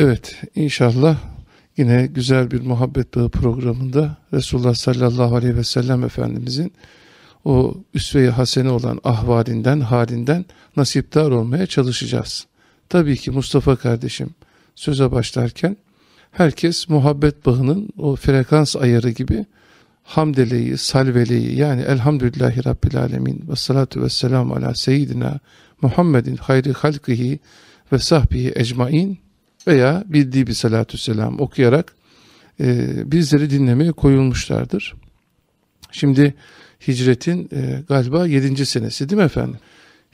Evet inşallah yine güzel bir muhabbet bağı programında Resulullah sallallahu aleyhi ve sellem Efendimizin o üsve-i hasene olan ahvalinden, halinden nasipdar olmaya çalışacağız. Tabii ki Mustafa kardeşim söze başlarken herkes muhabbet bağının o frekans ayarı gibi hamdeleyi, salveleyi yani elhamdülillahi rabbil alemin ve salatu ve selamu ala seyyidina Muhammedin hayri halkihi ve sahbihi ecmain veya bildiği bir salatü selam okuyarak e, bizleri dinlemeye koyulmuşlardır. Şimdi hicretin e, galiba 7. senesi değil mi efendim?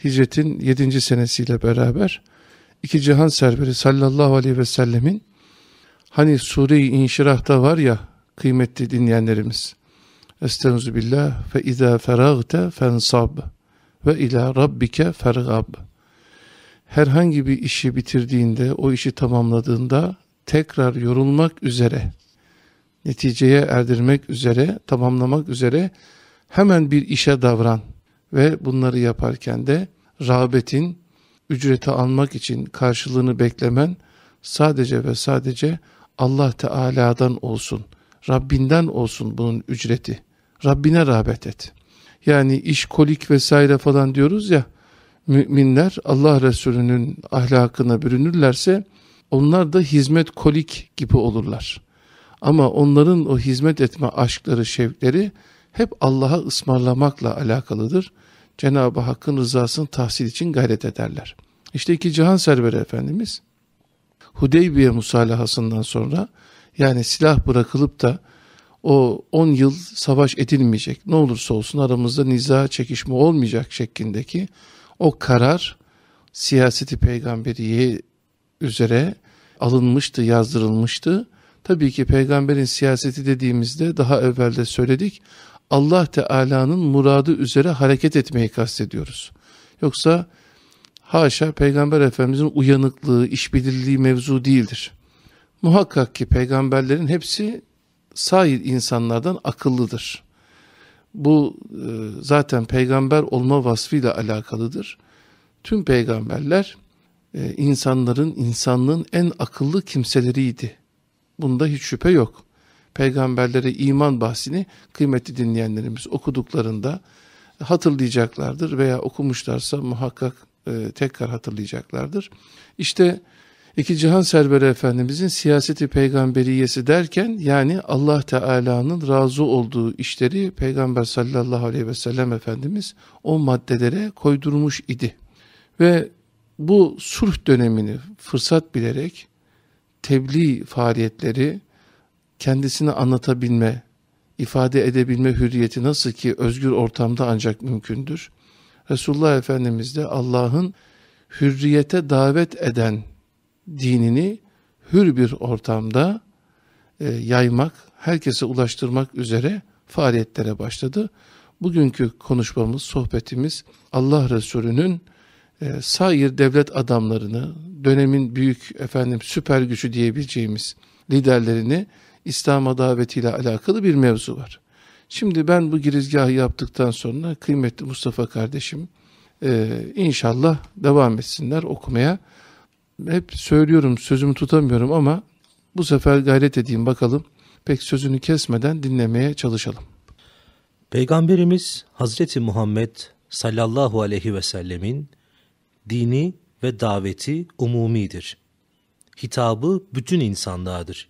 Hicretin 7. senesiyle beraber iki cihan serveri sallallahu aleyhi ve sellemin hani sure-i inşirahta var ya kıymetli dinleyenlerimiz Estaizu billah fe izâ feragte fensab ve ila rabbike fergab herhangi bir işi bitirdiğinde, o işi tamamladığında tekrar yorulmak üzere, neticeye erdirmek üzere, tamamlamak üzere hemen bir işe davran ve bunları yaparken de rağbetin, ücreti almak için karşılığını beklemen sadece ve sadece Allah Teala'dan olsun, Rabbinden olsun bunun ücreti. Rabbine rağbet et. Yani iş kolik vesaire falan diyoruz ya, müminler Allah Resulü'nün ahlakına bürünürlerse onlar da hizmet kolik gibi olurlar. Ama onların o hizmet etme aşkları, şevkleri hep Allah'a ısmarlamakla alakalıdır. Cenab-ı Hakk'ın rızasını tahsil için gayret ederler. İşte iki cihan serveri Efendimiz Hudeybiye musalahasından sonra yani silah bırakılıp da o 10 yıl savaş edilmeyecek ne olursa olsun aramızda niza çekişme olmayacak şeklindeki o karar siyaseti peygamberiye üzere alınmıştı, yazdırılmıştı. Tabii ki peygamberin siyaseti dediğimizde daha evvelde söyledik. Allah Teala'nın muradı üzere hareket etmeyi kastediyoruz. Yoksa haşa peygamber efendimizin uyanıklığı, işbirliği mevzu değildir. Muhakkak ki peygamberlerin hepsi sair insanlardan akıllıdır. Bu e, zaten peygamber olma vasfıyla alakalıdır. Tüm peygamberler e, insanların, insanlığın en akıllı kimseleriydi. Bunda hiç şüphe yok. Peygamberlere iman bahsini kıymetli dinleyenlerimiz okuduklarında hatırlayacaklardır veya okumuşlarsa muhakkak e, tekrar hatırlayacaklardır. İşte İki cihan serveri efendimizin siyaseti peygamberiyesi derken yani Allah Teala'nın razı olduğu işleri peygamber sallallahu aleyhi ve sellem efendimiz o maddelere koydurmuş idi. Ve bu sulh dönemini fırsat bilerek tebliğ faaliyetleri kendisini anlatabilme, ifade edebilme hürriyeti nasıl ki özgür ortamda ancak mümkündür. Resulullah Efendimiz de Allah'ın hürriyete davet eden dinini hür bir ortamda e, yaymak, herkese ulaştırmak üzere faaliyetlere başladı. Bugünkü konuşmamız, sohbetimiz Allah Resulü'nün e, sair devlet adamlarını, dönemin büyük efendim süper gücü diyebileceğimiz liderlerini İslam'a davetiyle alakalı bir mevzu var. Şimdi ben bu girizgahı yaptıktan sonra kıymetli Mustafa kardeşim e, inşallah devam etsinler okumaya hep söylüyorum sözümü tutamıyorum ama bu sefer gayret edeyim bakalım. Pek sözünü kesmeden dinlemeye çalışalım. Peygamberimiz Hazreti Muhammed sallallahu aleyhi ve sellemin dini ve daveti umumidir. Hitabı bütün insanlığadır.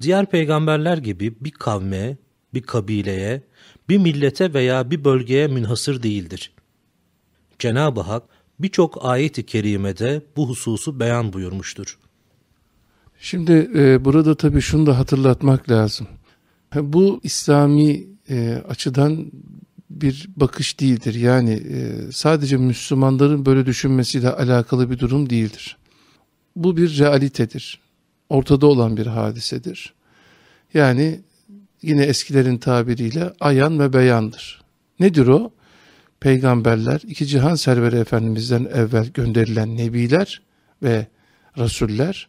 Diğer peygamberler gibi bir kavme, bir kabileye, bir millete veya bir bölgeye münhasır değildir. Cenab-ı Hak birçok ayet-i kerimede bu hususu beyan buyurmuştur. Şimdi e, burada tabii şunu da hatırlatmak lazım. Bu İslami e, açıdan bir bakış değildir. Yani e, sadece Müslümanların böyle düşünmesiyle alakalı bir durum değildir. Bu bir realitedir. Ortada olan bir hadisedir. Yani yine eskilerin tabiriyle ayan ve beyandır. Nedir o? Peygamberler, iki cihan serveri Efendimiz'den evvel gönderilen nebiler ve rasuller,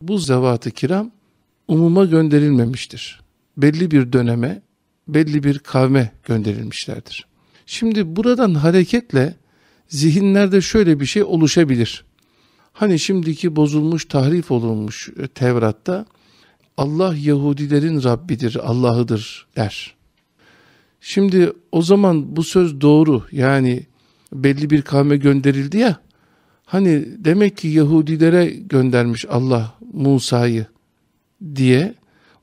bu zevat-ı kiram umuma gönderilmemiştir. Belli bir döneme, belli bir kavme gönderilmişlerdir. Şimdi buradan hareketle zihinlerde şöyle bir şey oluşabilir. Hani şimdiki bozulmuş, tahrif olunmuş Tevrat'ta Allah Yahudilerin Rabbidir, Allah'ıdır der. Şimdi o zaman bu söz doğru. Yani belli bir kavme gönderildi ya. Hani demek ki Yahudilere göndermiş Allah Musa'yı diye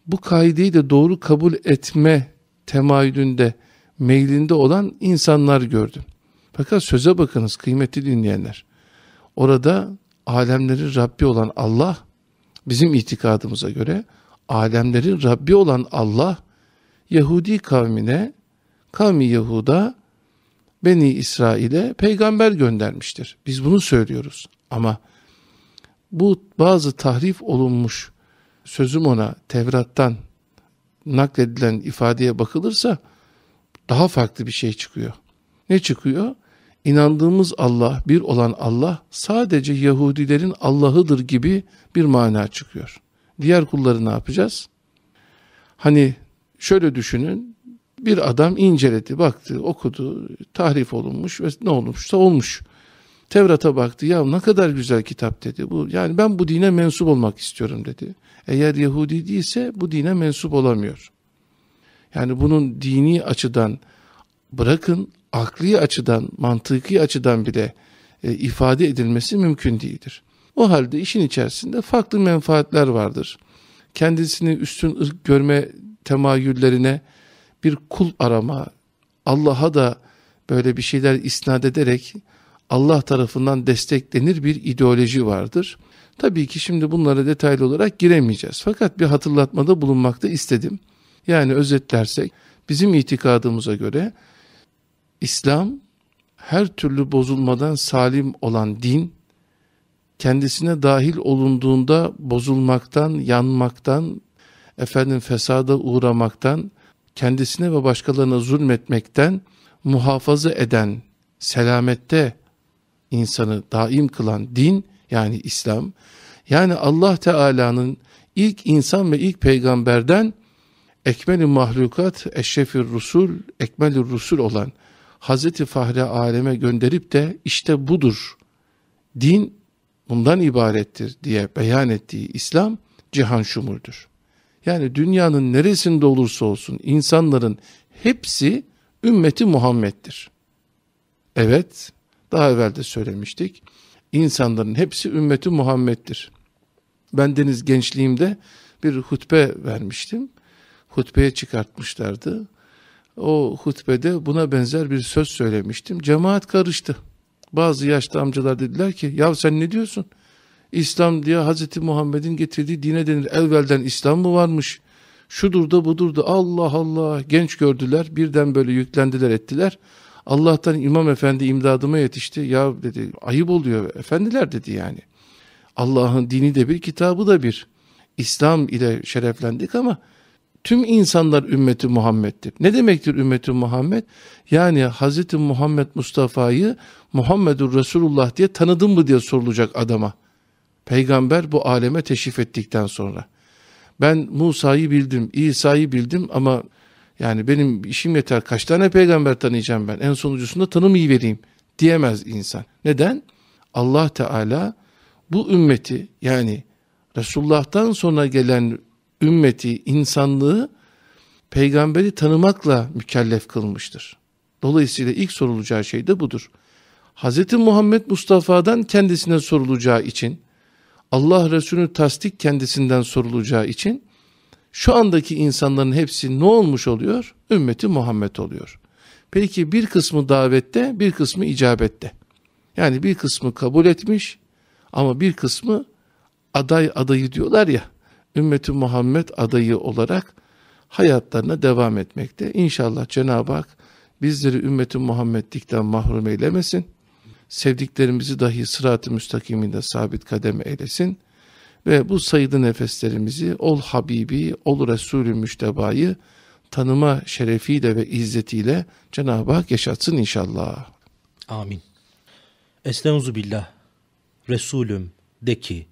bu kaideyi de doğru kabul etme temayülünde, meylinde olan insanlar gördüm. Fakat söze bakınız kıymetli dinleyenler. Orada alemlerin Rabbi olan Allah, bizim itikadımıza göre alemlerin Rabbi olan Allah, Yahudi kavmine, kavmi Yahuda, Beni İsrail'e peygamber göndermiştir. Biz bunu söylüyoruz. Ama bu bazı tahrif olunmuş sözüm ona Tevrat'tan nakledilen ifadeye bakılırsa daha farklı bir şey çıkıyor. Ne çıkıyor? İnandığımız Allah, bir olan Allah sadece Yahudilerin Allah'ıdır gibi bir mana çıkıyor. Diğer kulları ne yapacağız? Hani şöyle düşünün, bir adam inceledi, baktı, okudu, tahrif olunmuş ve ne olmuşsa olmuş. Tevrat'a baktı, ya ne kadar güzel kitap dedi. Bu Yani ben bu dine mensup olmak istiyorum dedi. Eğer Yahudi değilse bu dine mensup olamıyor. Yani bunun dini açıdan bırakın akli açıdan, mantıki açıdan bile e, ifade edilmesi mümkün değildir. O halde işin içerisinde farklı menfaatler vardır. Kendisini üstün ırk görme temayüllerine bir kul arama, Allah'a da böyle bir şeyler isnat ederek Allah tarafından desteklenir bir ideoloji vardır. Tabii ki şimdi bunlara detaylı olarak giremeyeceğiz. Fakat bir hatırlatmada bulunmakta istedim. Yani özetlersek bizim itikadımıza göre İslam her türlü bozulmadan salim olan din, kendisine dahil olunduğunda bozulmaktan, yanmaktan, efendim fesada uğramaktan, kendisine ve başkalarına zulmetmekten muhafaza eden, selamette insanı daim kılan din, yani İslam, yani Allah Teala'nın ilk insan ve ilk peygamberden ekmel-i mahlukat, eşrefir rusul, ekmel-i rusul olan Hazreti Fahri aleme gönderip de işte budur, din bundan ibarettir diye beyan ettiği İslam cihan şumuldür. Yani dünyanın neresinde olursa olsun insanların hepsi ümmeti Muhammed'dir. Evet, daha evvel de söylemiştik. İnsanların hepsi ümmeti Muhammed'dir. Ben deniz gençliğimde bir hutbe vermiştim. Hutbeye çıkartmışlardı o hutbede buna benzer bir söz söylemiştim. Cemaat karıştı. Bazı yaşlı amcalar dediler ki ya sen ne diyorsun? İslam diye Hazreti Muhammed'in getirdiği dine denir. Evvelden İslam mı varmış? Şudur da budur da Allah Allah genç gördüler. Birden böyle yüklendiler ettiler. Allah'tan İmam Efendi imdadıma yetişti. Ya dedi ayıp oluyor efendiler dedi yani. Allah'ın dini de bir kitabı da bir. İslam ile şereflendik ama tüm insanlar ümmeti Muhammed'dir. Ne demektir ümmeti Muhammed? Yani Hz. Muhammed Mustafa'yı Muhammedur Resulullah diye tanıdın mı diye sorulacak adama. Peygamber bu aleme teşrif ettikten sonra. Ben Musa'yı bildim, İsa'yı bildim ama yani benim işim yeter kaç tane peygamber tanıyacağım ben en sonuncusunda tanımayı vereyim diyemez insan. Neden? Allah Teala bu ümmeti yani Resulullah'tan sonra gelen ümmeti, insanlığı peygamberi tanımakla mükellef kılmıştır. Dolayısıyla ilk sorulacağı şey de budur. Hz. Muhammed Mustafa'dan kendisine sorulacağı için, Allah Resulü tasdik kendisinden sorulacağı için, şu andaki insanların hepsi ne olmuş oluyor? Ümmeti Muhammed oluyor. Peki bir kısmı davette, bir kısmı icabette. Yani bir kısmı kabul etmiş ama bir kısmı aday adayı diyorlar ya, ümmeti Muhammed adayı olarak hayatlarına devam etmekte. İnşallah Cenab-ı Hak bizleri ümmeti Muhammedlikten mahrum eylemesin. Sevdiklerimizi dahi sırat-ı müstakiminde sabit kadem eylesin. Ve bu sayılı nefeslerimizi ol Habibi, ol Resulü Müşteba'yı tanıma şerefiyle ve izzetiyle Cenab-ı Hak yaşatsın inşallah. Amin. Estaizu billah. Resulüm de ki,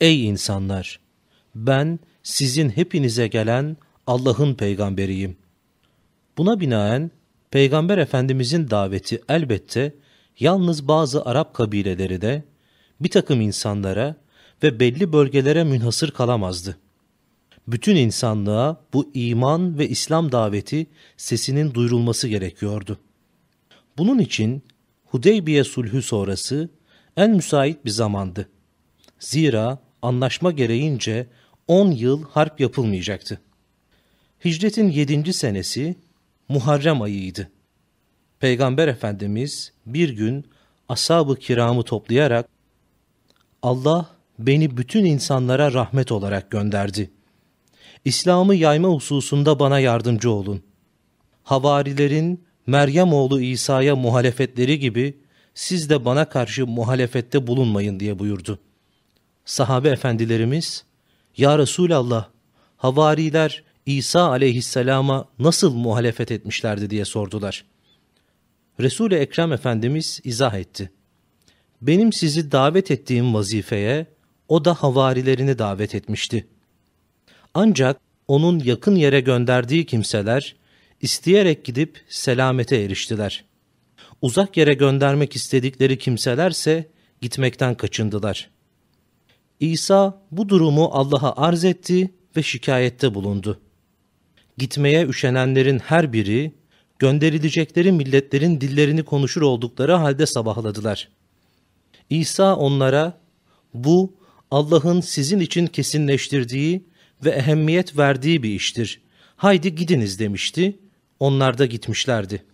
ey insanlar! ben sizin hepinize gelen Allah'ın peygamberiyim. Buna binaen Peygamber Efendimizin daveti elbette yalnız bazı Arap kabileleri de bir takım insanlara ve belli bölgelere münhasır kalamazdı. Bütün insanlığa bu iman ve İslam daveti sesinin duyurulması gerekiyordu. Bunun için Hudeybiye sulhü sonrası en müsait bir zamandı. Zira anlaşma gereğince 10 yıl harp yapılmayacaktı. Hicretin 7. senesi Muharrem ayıydı. Peygamber Efendimiz bir gün ashab-ı kiramı toplayarak Allah beni bütün insanlara rahmet olarak gönderdi. İslam'ı yayma hususunda bana yardımcı olun. Havarilerin Meryem oğlu İsa'ya muhalefetleri gibi siz de bana karşı muhalefette bulunmayın diye buyurdu. Sahabe efendilerimiz, Ya Resulallah, havariler İsa aleyhisselama nasıl muhalefet etmişlerdi diye sordular. Resul-i Ekrem Efendimiz izah etti. Benim sizi davet ettiğim vazifeye o da havarilerini davet etmişti. Ancak onun yakın yere gönderdiği kimseler isteyerek gidip selamete eriştiler. Uzak yere göndermek istedikleri kimselerse gitmekten kaçındılar. İsa bu durumu Allah'a arz etti ve şikayette bulundu. Gitmeye üşenenlerin her biri gönderilecekleri milletlerin dillerini konuşur oldukları halde sabahladılar. İsa onlara bu Allah'ın sizin için kesinleştirdiği ve ehemmiyet verdiği bir iştir. Haydi gidiniz demişti. Onlar da gitmişlerdi.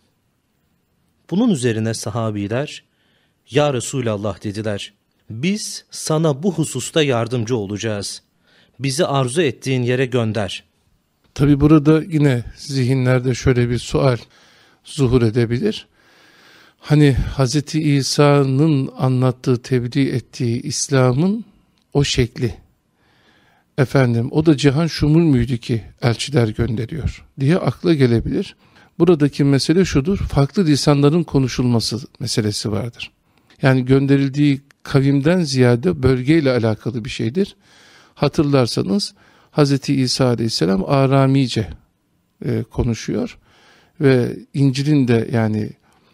Bunun üzerine sahabiler, Ya Resulallah dediler, biz sana bu hususta yardımcı olacağız. Bizi arzu ettiğin yere gönder. Tabi burada yine zihinlerde şöyle bir sual zuhur edebilir. Hani Hz. İsa'nın anlattığı, tebliğ ettiği İslam'ın o şekli. Efendim o da cihan şumul müydü ki elçiler gönderiyor diye akla gelebilir. Buradaki mesele şudur, farklı lisanların konuşulması meselesi vardır. Yani gönderildiği kavimden ziyade bölgeyle alakalı bir şeydir. Hatırlarsanız Hz. İsa aleyhisselam Aramice e, konuşuyor ve İncil'in de yani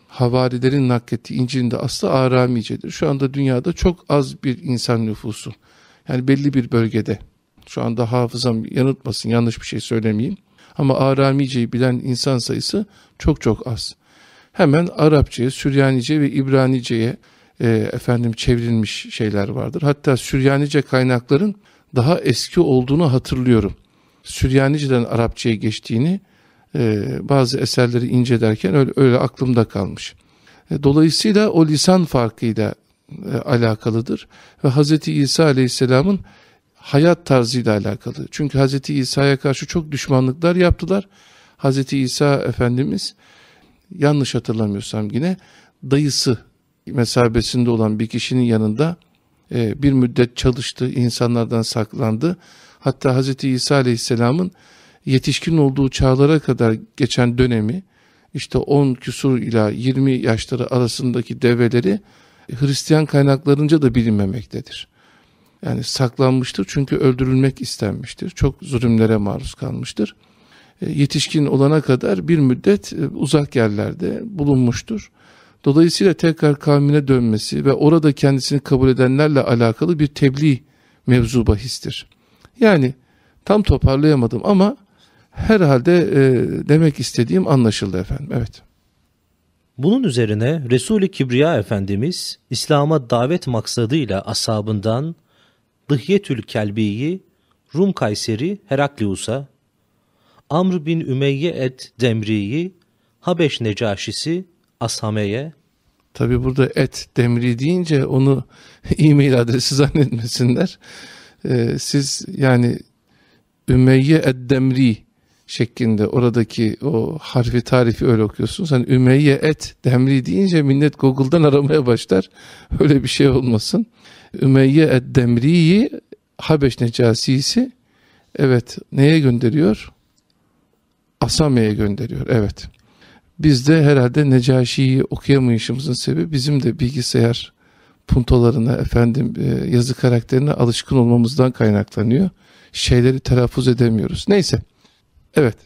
havarilerin naklettiği İncil'in de aslı Aramice'dir. Şu anda dünyada çok az bir insan nüfusu. Yani belli bir bölgede. Şu anda hafızam yanıltmasın yanlış bir şey söylemeyeyim. Ama Aramice'yi bilen insan sayısı çok çok az. Hemen Arapçaya, Süryanice ve İbranice'ye e, efendim çevrilmiş şeyler vardır. Hatta Süryanice kaynakların daha eski olduğunu hatırlıyorum. Süryanice'den Arapçaya geçtiğini e, bazı eserleri incelerken öyle, öyle aklımda kalmış. E, dolayısıyla o lisan farkıyla e, alakalıdır ve Hz. İsa Aleyhisselam'ın hayat tarzıyla alakalı. Çünkü Hz. İsa'ya karşı çok düşmanlıklar yaptılar. Hz. İsa Efendimiz yanlış hatırlamıyorsam yine dayısı mesabesinde olan bir kişinin yanında e, bir müddet çalıştı, insanlardan saklandı. Hatta Hz. İsa Aleyhisselam'ın yetişkin olduğu çağlara kadar geçen dönemi işte 10 küsur ila 20 yaşları arasındaki develeri Hristiyan kaynaklarınca da bilinmemektedir. Yani saklanmıştır çünkü öldürülmek istenmiştir. Çok zulümlere maruz kalmıştır. E, yetişkin olana kadar bir müddet e, uzak yerlerde bulunmuştur. Dolayısıyla tekrar kavmine dönmesi ve orada kendisini kabul edenlerle alakalı bir tebliğ mevzu bahistir. Yani tam toparlayamadım ama herhalde e, demek istediğim anlaşıldı efendim. Evet. Bunun üzerine Resul-i Kibriya Efendimiz İslam'a davet maksadıyla ashabından Dıhyetül Kelbi'yi Rum Kayseri Heraklius'a, Amr bin Ümeyye et Demri'yi Habeş Necaşisi Ashame'ye, Tabi burada et demri deyince onu e-mail adresi zannetmesinler. Ee, siz yani Ümeyye Eddemri şeklinde oradaki o harfi tarifi öyle okuyorsunuz. Hani Ümeyye et demri deyince millet Google'dan aramaya başlar. Öyle bir şey olmasın. Ümeyye Eddemri'yi Habeş Necasisi evet neye gönderiyor? Asame'ye gönderiyor. Evet. Biz de herhalde Necaşi'yi okuyamayışımızın sebebi bizim de bilgisayar puntolarına efendim e, yazı karakterine alışkın olmamızdan kaynaklanıyor. Şeyleri telaffuz edemiyoruz. Neyse. Evet.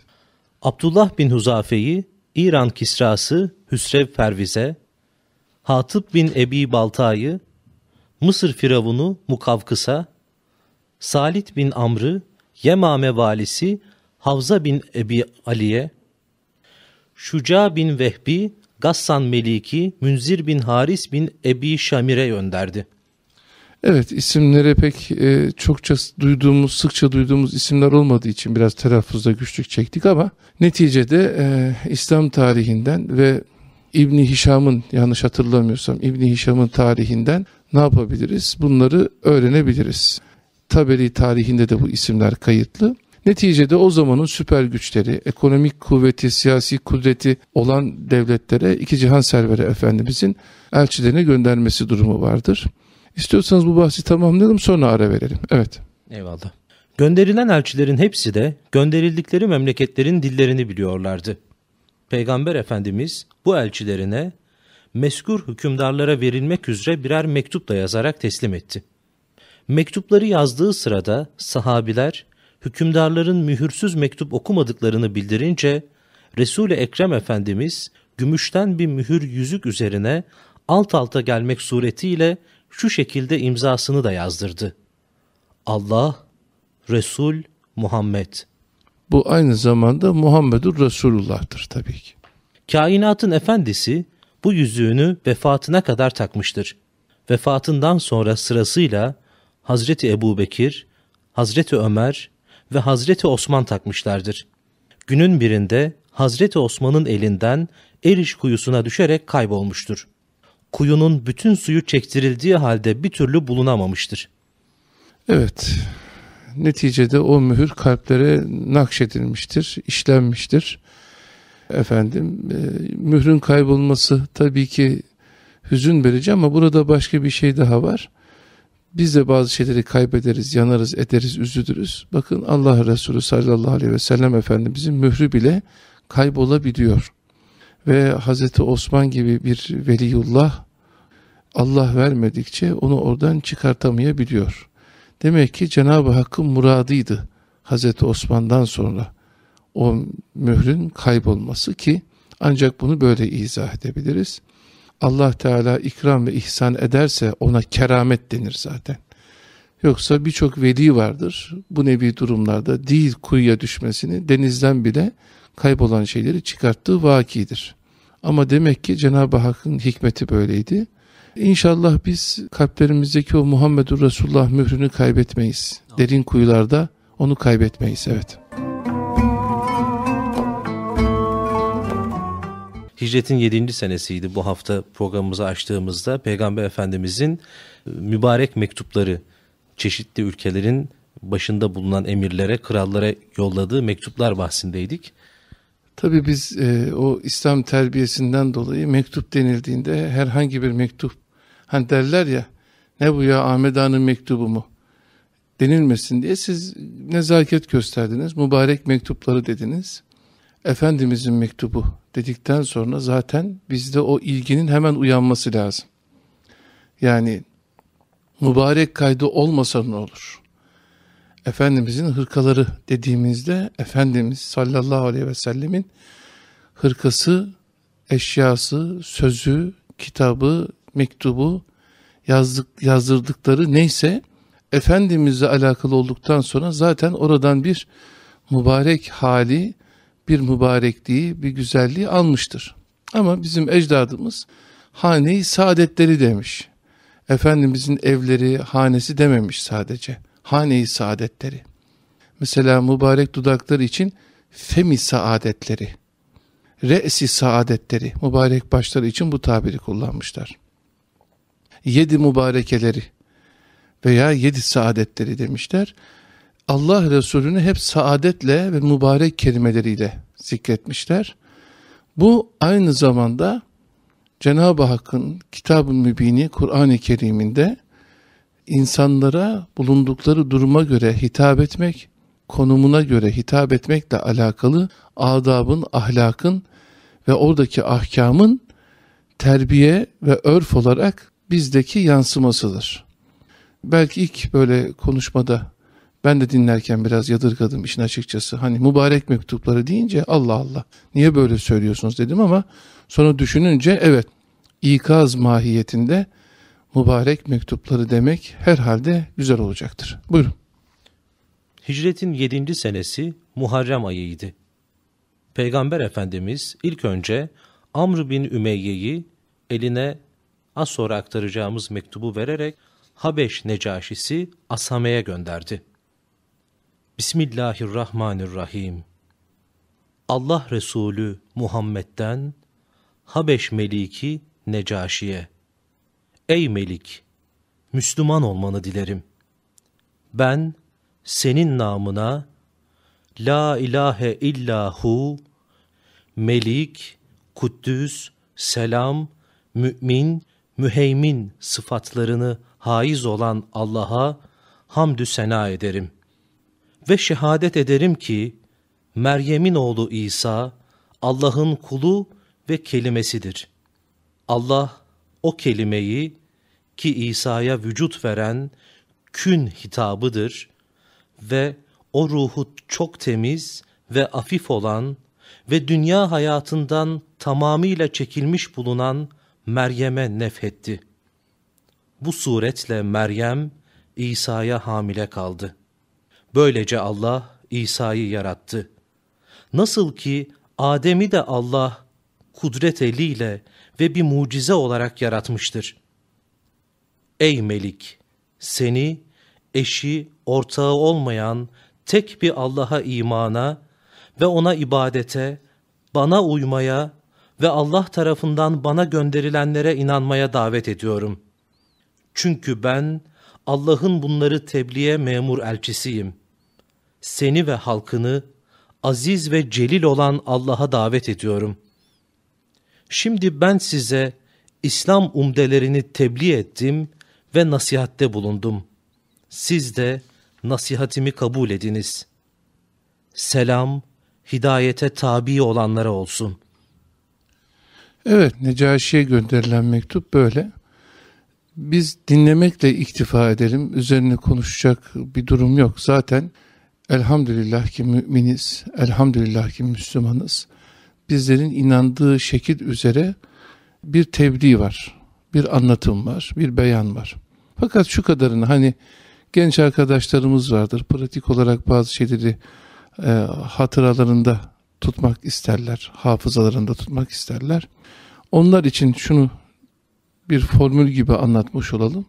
Abdullah bin Huzafe'yi İran Kisrası Hüsrev Perviz'e, Hatip bin Ebi Balta'yı Mısır firavunu Mukavkıs'a, Salit bin Amr'ı Yemame valisi Havza bin Ebi Ali'ye, Şuca bin Vehbi, Gassan Meliki, Münzir bin Haris bin Ebi Şamir'e gönderdi. Evet isimleri pek e, çokça duyduğumuz, sıkça duyduğumuz isimler olmadığı için biraz telaffuzda güçlük çektik ama neticede e, İslam tarihinden ve İbni Hişam'ın yanlış hatırlamıyorsam İbni Hişam'ın tarihinden ne yapabiliriz? Bunları öğrenebiliriz. Taberi tarihinde de bu isimler kayıtlı. Neticede o zamanın süper güçleri, ekonomik kuvveti, siyasi kudreti olan devletlere iki cihan serveri Efendimizin elçilerine göndermesi durumu vardır. İstiyorsanız bu bahsi tamamlayalım sonra ara verelim. Evet. Eyvallah. Gönderilen elçilerin hepsi de gönderildikleri memleketlerin dillerini biliyorlardı. Peygamber Efendimiz bu elçilerine meskur hükümdarlara verilmek üzere birer mektup da yazarak teslim etti. Mektupları yazdığı sırada sahabiler hükümdarların mühürsüz mektup okumadıklarını bildirince Resul-i Ekrem Efendimiz gümüşten bir mühür yüzük üzerine alt alta gelmek suretiyle şu şekilde imzasını da yazdırdı. Allah, Resul, Muhammed. Bu aynı zamanda Muhammedur Resulullah'tır tabii ki. Kainatın efendisi bu yüzüğünü vefatına kadar takmıştır. Vefatından sonra sırasıyla Hazreti Ebu Bekir, Hazreti Ömer ve Hazreti Osman takmışlardır. Günün birinde Hazreti Osman'ın elinden Eriş kuyusuna düşerek kaybolmuştur. Kuyunun bütün suyu çektirildiği halde bir türlü bulunamamıştır. Evet, neticede o mühür kalplere nakşedilmiştir, işlenmiştir. Efendim, e, mührün kaybolması tabii ki hüzün verici ama burada başka bir şey daha var. Biz de bazı şeyleri kaybederiz, yanarız, ederiz, üzülürüz. Bakın Allah Resulü sallallahu aleyhi ve sellem Efendimizin mührü bile kaybolabiliyor. Ve Hazreti Osman gibi bir veliyullah Allah vermedikçe onu oradan çıkartamayabiliyor. Demek ki Cenab-ı Hakk'ın muradıydı Hazreti Osman'dan sonra o mührün kaybolması ki ancak bunu böyle izah edebiliriz. Allah Teala ikram ve ihsan ederse ona keramet denir zaten. Yoksa birçok veli vardır. Bu nevi durumlarda değil kuyuya düşmesini denizden bile kaybolan şeyleri çıkarttığı vakidir. Ama demek ki Cenab-ı Hakk'ın hikmeti böyleydi. İnşallah biz kalplerimizdeki o Muhammedur Resulullah mührünü kaybetmeyiz. Derin kuyularda onu kaybetmeyiz. Evet. Hicretin 7. senesiydi bu hafta programımızı açtığımızda Peygamber Efendimizin e, mübarek mektupları çeşitli ülkelerin başında bulunan emirlere, krallara yolladığı mektuplar bahsindeydik. Tabii biz e, o İslam terbiyesinden dolayı mektup denildiğinde herhangi bir mektup hani derler ya ne bu ya Ahmet Ağa'nın mektubu mu denilmesin diye siz nezaket gösterdiniz. Mübarek mektupları dediniz. Efendimizin mektubu dedikten sonra zaten bizde o ilginin hemen uyanması lazım. Yani mübarek kaydı olmasa ne olur? Efendimizin hırkaları dediğimizde Efendimiz sallallahu aleyhi ve sellemin hırkası, eşyası, sözü, kitabı, mektubu, yazdık, yazdırdıkları neyse Efendimizle alakalı olduktan sonra zaten oradan bir mübarek hali, bir mübarekliği, bir güzelliği almıştır. Ama bizim ecdadımız haneyi saadetleri demiş. Efendimizin evleri, hanesi dememiş sadece. Haneyi saadetleri. Mesela mübarek dudaklar için femi saadetleri, re'si saadetleri, mübarek başları için bu tabiri kullanmışlar. Yedi mübarekeleri veya yedi saadetleri demişler. Allah Resulü'nü hep saadetle ve mübarek kelimeleriyle zikretmişler. Bu aynı zamanda Cenab-ı Hakk'ın Kitab-ı Mübini Kur'an-ı Kerim'inde insanlara bulundukları duruma göre hitap etmek, konumuna göre hitap etmekle alakalı adabın, ahlakın ve oradaki ahkamın terbiye ve örf olarak bizdeki yansımasıdır. Belki ilk böyle konuşmada ben de dinlerken biraz yadırgadım işin açıkçası. Hani mübarek mektupları deyince Allah Allah niye böyle söylüyorsunuz dedim ama sonra düşününce evet ikaz mahiyetinde mübarek mektupları demek herhalde güzel olacaktır. Buyurun. Hicretin 7. senesi Muharrem ayıydı. Peygamber Efendimiz ilk önce Amr bin Ümeyye'yi eline az sonra aktaracağımız mektubu vererek Habeş Necaşisi Asame'ye gönderdi. Bismillahirrahmanirrahim. Allah Resulü Muhammed'den Habeş Meliki Necaşi'ye Ey Melik! Müslüman olmanı dilerim. Ben senin namına La ilahe illahu Melik, Kuddüs, Selam, Mü'min, Müheymin sıfatlarını haiz olan Allah'a hamdü sena ederim. Ve şehadet ederim ki Meryem'in oğlu İsa Allah'ın kulu ve kelimesidir. Allah o kelimeyi ki İsa'ya vücut veren kün hitabıdır ve o ruhu çok temiz ve afif olan ve dünya hayatından tamamıyla çekilmiş bulunan Meryem'e nefhetti. Bu suretle Meryem İsa'ya hamile kaldı. Böylece Allah İsa'yı yarattı. Nasıl ki Adem'i de Allah kudret eliyle ve bir mucize olarak yaratmıştır. Ey Melik! Seni eşi, ortağı olmayan tek bir Allah'a imana ve ona ibadete, bana uymaya ve Allah tarafından bana gönderilenlere inanmaya davet ediyorum. Çünkü ben Allah'ın bunları tebliğe memur elçisiyim. Seni ve halkını aziz ve celil olan Allah'a davet ediyorum. Şimdi ben size İslam umdelerini tebliğ ettim ve nasihatte bulundum. Siz de nasihatimi kabul ediniz. Selam, hidayete tabi olanlara olsun. Evet, Necaşi'ye gönderilen mektup böyle. Biz dinlemekle iktifa edelim. Üzerine konuşacak bir durum yok. Zaten elhamdülillah ki müminiz, elhamdülillah ki Müslümanız. Bizlerin inandığı şekil üzere bir tebliğ var, bir anlatım var, bir beyan var. Fakat şu kadarını hani genç arkadaşlarımız vardır. Pratik olarak bazı şeyleri e, hatıralarında tutmak isterler, hafızalarında tutmak isterler. Onlar için şunu bir formül gibi anlatmış olalım.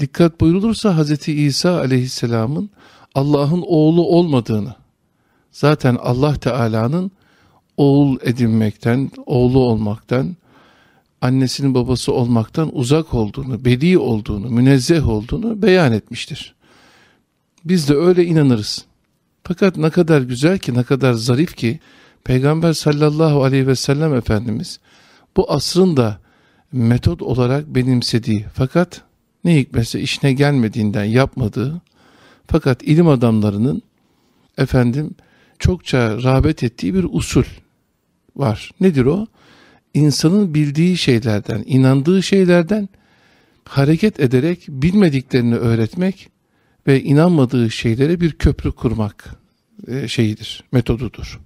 Dikkat buyurulursa Hz. İsa aleyhisselamın Allah'ın oğlu olmadığını, zaten Allah Teala'nın oğul edinmekten, oğlu olmaktan, annesinin babası olmaktan uzak olduğunu, bedi olduğunu, münezzeh olduğunu beyan etmiştir. Biz de öyle inanırız. Fakat ne kadar güzel ki, ne kadar zarif ki Peygamber sallallahu aleyhi ve sellem Efendimiz bu asrın da metot olarak benimsediği fakat ne hikmetse işine gelmediğinden yapmadığı fakat ilim adamlarının efendim çokça rağbet ettiği bir usul var. Nedir o? insanın bildiği şeylerden, inandığı şeylerden hareket ederek bilmediklerini öğretmek ve inanmadığı şeylere bir köprü kurmak e, şeyidir, metodudur.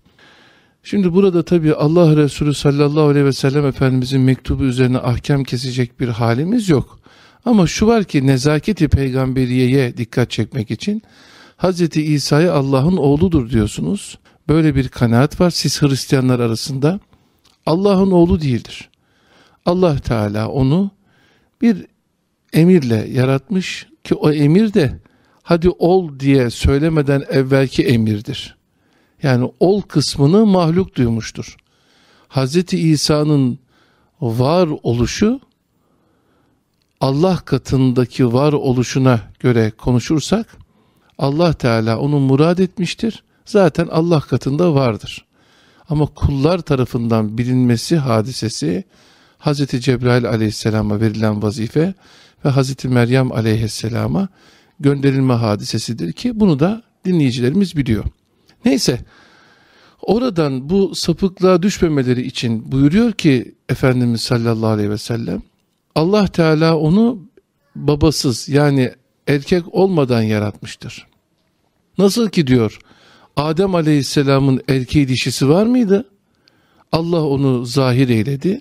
Şimdi burada tabii Allah Resulü sallallahu aleyhi ve sellem Efendimizin mektubu üzerine ahkam kesecek bir halimiz yok. Ama şu var ki nezaketi peygamberiyeye dikkat çekmek için Hz. İsa'yı Allah'ın oğludur diyorsunuz. Böyle bir kanaat var siz Hristiyanlar arasında. Allah'ın oğlu değildir. Allah Teala onu bir emirle yaratmış ki o emir de hadi ol diye söylemeden evvelki emirdir. Yani ol kısmını mahluk duymuştur. Hz. İsa'nın var oluşu Allah katındaki var oluşuna göre konuşursak Allah Teala onu murad etmiştir. Zaten Allah katında vardır. Ama kullar tarafından bilinmesi hadisesi Hz. Cebrail aleyhisselama verilen vazife ve Hz. Meryem aleyhisselama gönderilme hadisesidir ki bunu da dinleyicilerimiz biliyor. Neyse oradan bu sapıklığa düşmemeleri için buyuruyor ki Efendimiz sallallahu aleyhi ve sellem Allah Teala onu babasız yani erkek olmadan yaratmıştır. Nasıl ki diyor Adem Aleyhisselam'ın erkeği dişisi var mıydı? Allah onu zahir eyledi.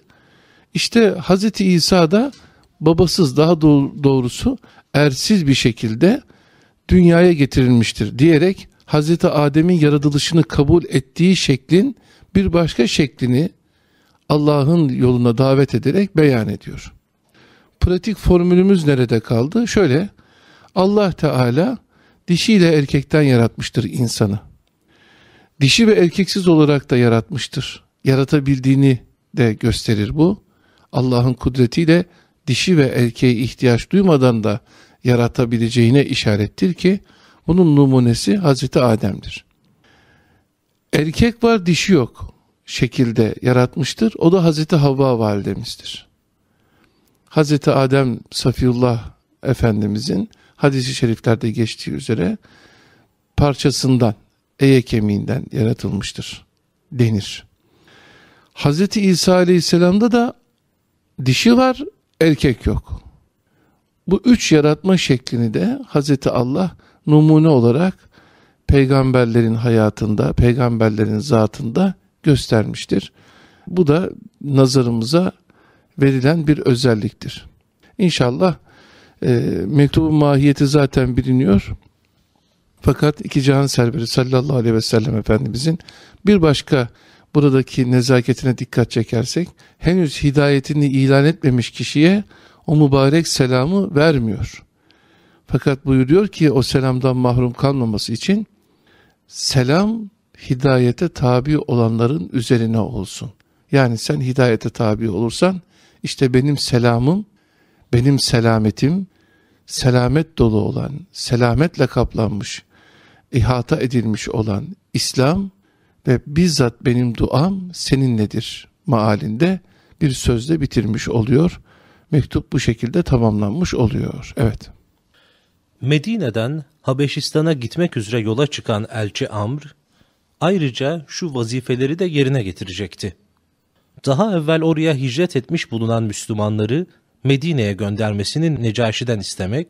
İşte Hazreti İsa da babasız daha doğrusu ersiz bir şekilde dünyaya getirilmiştir diyerek Hazreti Adem'in yaratılışını kabul ettiği şeklin bir başka şeklini Allah'ın yoluna davet ederek beyan ediyor. Pratik formülümüz nerede kaldı? Şöyle, Allah Teala dişiyle erkekten yaratmıştır insanı. Dişi ve erkeksiz olarak da yaratmıştır. Yaratabildiğini de gösterir bu. Allah'ın kudretiyle dişi ve erkeğe ihtiyaç duymadan da yaratabileceğine işarettir ki bunun numunesi Hazreti Adem'dir. Erkek var dişi yok şekilde yaratmıştır. O da Hazreti Havva validemizdir. Hazreti Adem Safiyullah Efendimizin hadisi şeriflerde geçtiği üzere parçasından, eye kemiğinden yaratılmıştır denir. Hazreti İsa Aleyhisselam'da da dişi var, erkek yok. Bu üç yaratma şeklini de Hazreti Allah numune olarak peygamberlerin hayatında, peygamberlerin zatında göstermiştir. Bu da nazarımıza verilen bir özelliktir. İnşallah e, mektubun mahiyeti zaten biliniyor. Fakat iki cihan serveri sallallahu aleyhi ve sellem Efendimizin bir başka buradaki nezaketine dikkat çekersek henüz hidayetini ilan etmemiş kişiye o mübarek selamı vermiyor. Fakat buyuruyor ki o selamdan mahrum kalmaması için selam hidayete tabi olanların üzerine olsun. Yani sen hidayete tabi olursan işte benim selamım, benim selametim, selamet dolu olan, selametle kaplanmış, ihata edilmiş olan İslam ve bizzat benim duam seninledir maalinde bir sözle bitirmiş oluyor. Mektup bu şekilde tamamlanmış oluyor. Evet. Medine'den Habeşistan'a gitmek üzere yola çıkan elçi Amr, ayrıca şu vazifeleri de yerine getirecekti. Daha evvel oraya hicret etmiş bulunan Müslümanları Medine'ye göndermesini Necaşi'den istemek,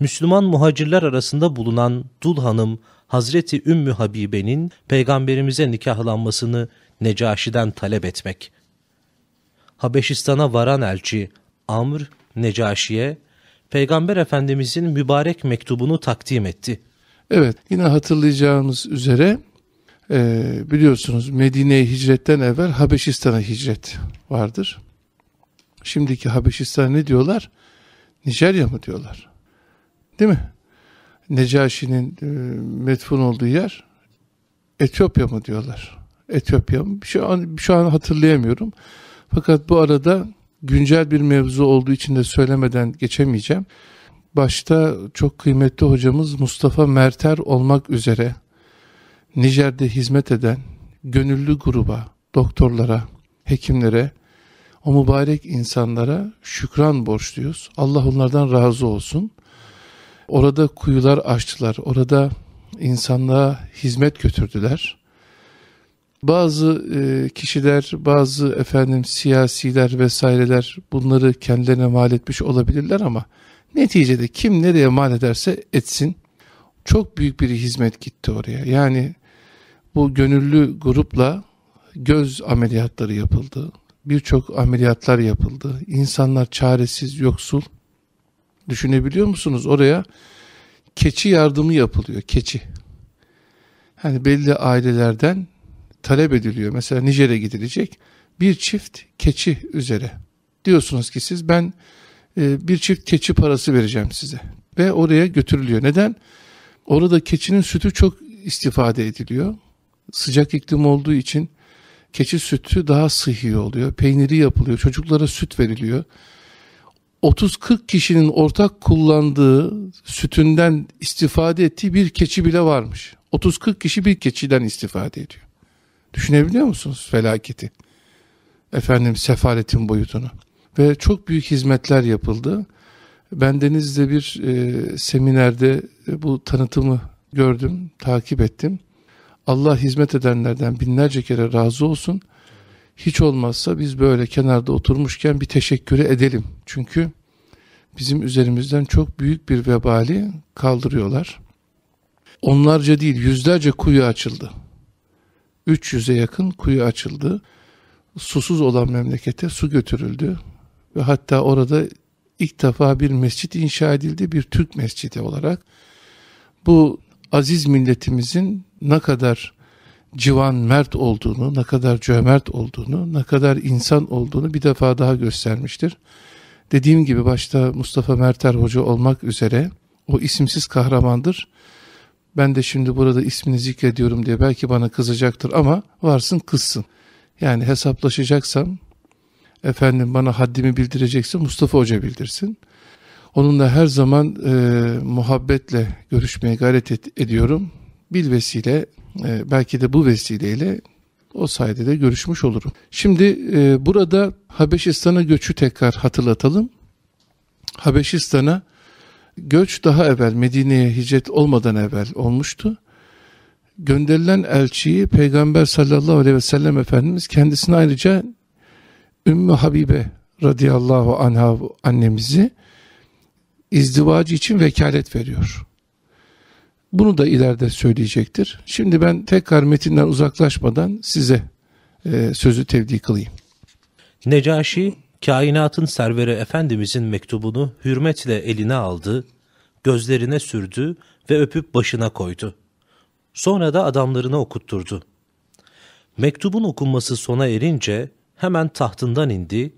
Müslüman muhacirler arasında bulunan Dul Hanım Hazreti Ümmü Habibe'nin peygamberimize nikahlanmasını Necaşi'den talep etmek. Habeşistan'a varan elçi Amr Necaşi'ye Peygamber Efendimizin mübarek mektubunu takdim etti. Evet yine hatırlayacağımız üzere e, biliyorsunuz Medine'ye hicretten evvel Habeşistan'a hicret vardır. Şimdiki Habeşistan ne diyorlar? Nijerya mı diyorlar? Değil mi? Necaşi'nin e, metfun olduğu yer Etiyopya mı diyorlar? Etiyopya mı? Şu an, şu an hatırlayamıyorum. Fakat bu arada güncel bir mevzu olduğu için de söylemeden geçemeyeceğim. Başta çok kıymetli hocamız Mustafa Merter olmak üzere Nijer'de hizmet eden gönüllü gruba, doktorlara, hekimlere, o mübarek insanlara şükran borçluyuz. Allah onlardan razı olsun. Orada kuyular açtılar, orada insanlığa hizmet götürdüler. Bazı e, kişiler, bazı efendim siyasiler vesaireler bunları kendilerine mal etmiş olabilirler ama neticede kim nereye mal ederse etsin. Çok büyük bir hizmet gitti oraya. Yani bu gönüllü grupla göz ameliyatları yapıldı. Birçok ameliyatlar yapıldı. İnsanlar çaresiz, yoksul. Düşünebiliyor musunuz? Oraya keçi yardımı yapılıyor. Keçi. Hani belli ailelerden talep ediliyor. Mesela Nijer'e gidilecek bir çift keçi üzere. Diyorsunuz ki siz ben e, bir çift keçi parası vereceğim size. Ve oraya götürülüyor. Neden? Orada keçinin sütü çok istifade ediliyor. Sıcak iklim olduğu için keçi sütü daha sıhhi oluyor. Peyniri yapılıyor. Çocuklara süt veriliyor. 30-40 kişinin ortak kullandığı sütünden istifade ettiği bir keçi bile varmış. 30-40 kişi bir keçiden istifade ediyor. Düşünebiliyor musunuz felaketi? Efendim sefaletin boyutunu. Ve çok büyük hizmetler yapıldı. Ben Deniz'de bir e, seminerde bu tanıtımı gördüm, takip ettim. Allah hizmet edenlerden binlerce kere razı olsun. Hiç olmazsa biz böyle kenarda oturmuşken bir teşekkürü edelim. Çünkü bizim üzerimizden çok büyük bir vebali kaldırıyorlar. Onlarca değil yüzlerce kuyu açıldı. 300'e yakın kuyu açıldı. Susuz olan memlekete su götürüldü ve hatta orada ilk defa bir mescit inşa edildi. Bir Türk mescidi olarak. Bu aziz milletimizin ne kadar civan mert olduğunu, ne kadar cömert olduğunu, ne kadar insan olduğunu bir defa daha göstermiştir. Dediğim gibi başta Mustafa Merter Hoca olmak üzere o isimsiz kahramandır. Ben de şimdi burada ismini zikrediyorum diye belki bana kızacaktır ama varsın kızsın. Yani hesaplaşacaksam efendim bana haddimi bildirecekse Mustafa Hoca bildirsin. Onunla her zaman e, muhabbetle görüşmeye gayret et, ediyorum. Bil vesile e, belki de bu vesileyle o sayede de görüşmüş olurum. Şimdi e, burada Habeşistan'a göçü tekrar hatırlatalım. Habeşistan'a göç daha evvel Medine'ye hicret olmadan evvel olmuştu. Gönderilen elçiyi Peygamber sallallahu aleyhi ve sellem Efendimiz kendisine ayrıca Ümmü Habibe radıyallahu anha annemizi izdivacı için vekalet veriyor. Bunu da ileride söyleyecektir. Şimdi ben tekrar metinden uzaklaşmadan size e, sözü tevdi kılayım. Necaşi, kainatın serveri Efendimizin mektubunu hürmetle eline aldı, gözlerine sürdü ve öpüp başına koydu. Sonra da adamlarına okutturdu. Mektubun okunması sona erince hemen tahtından indi,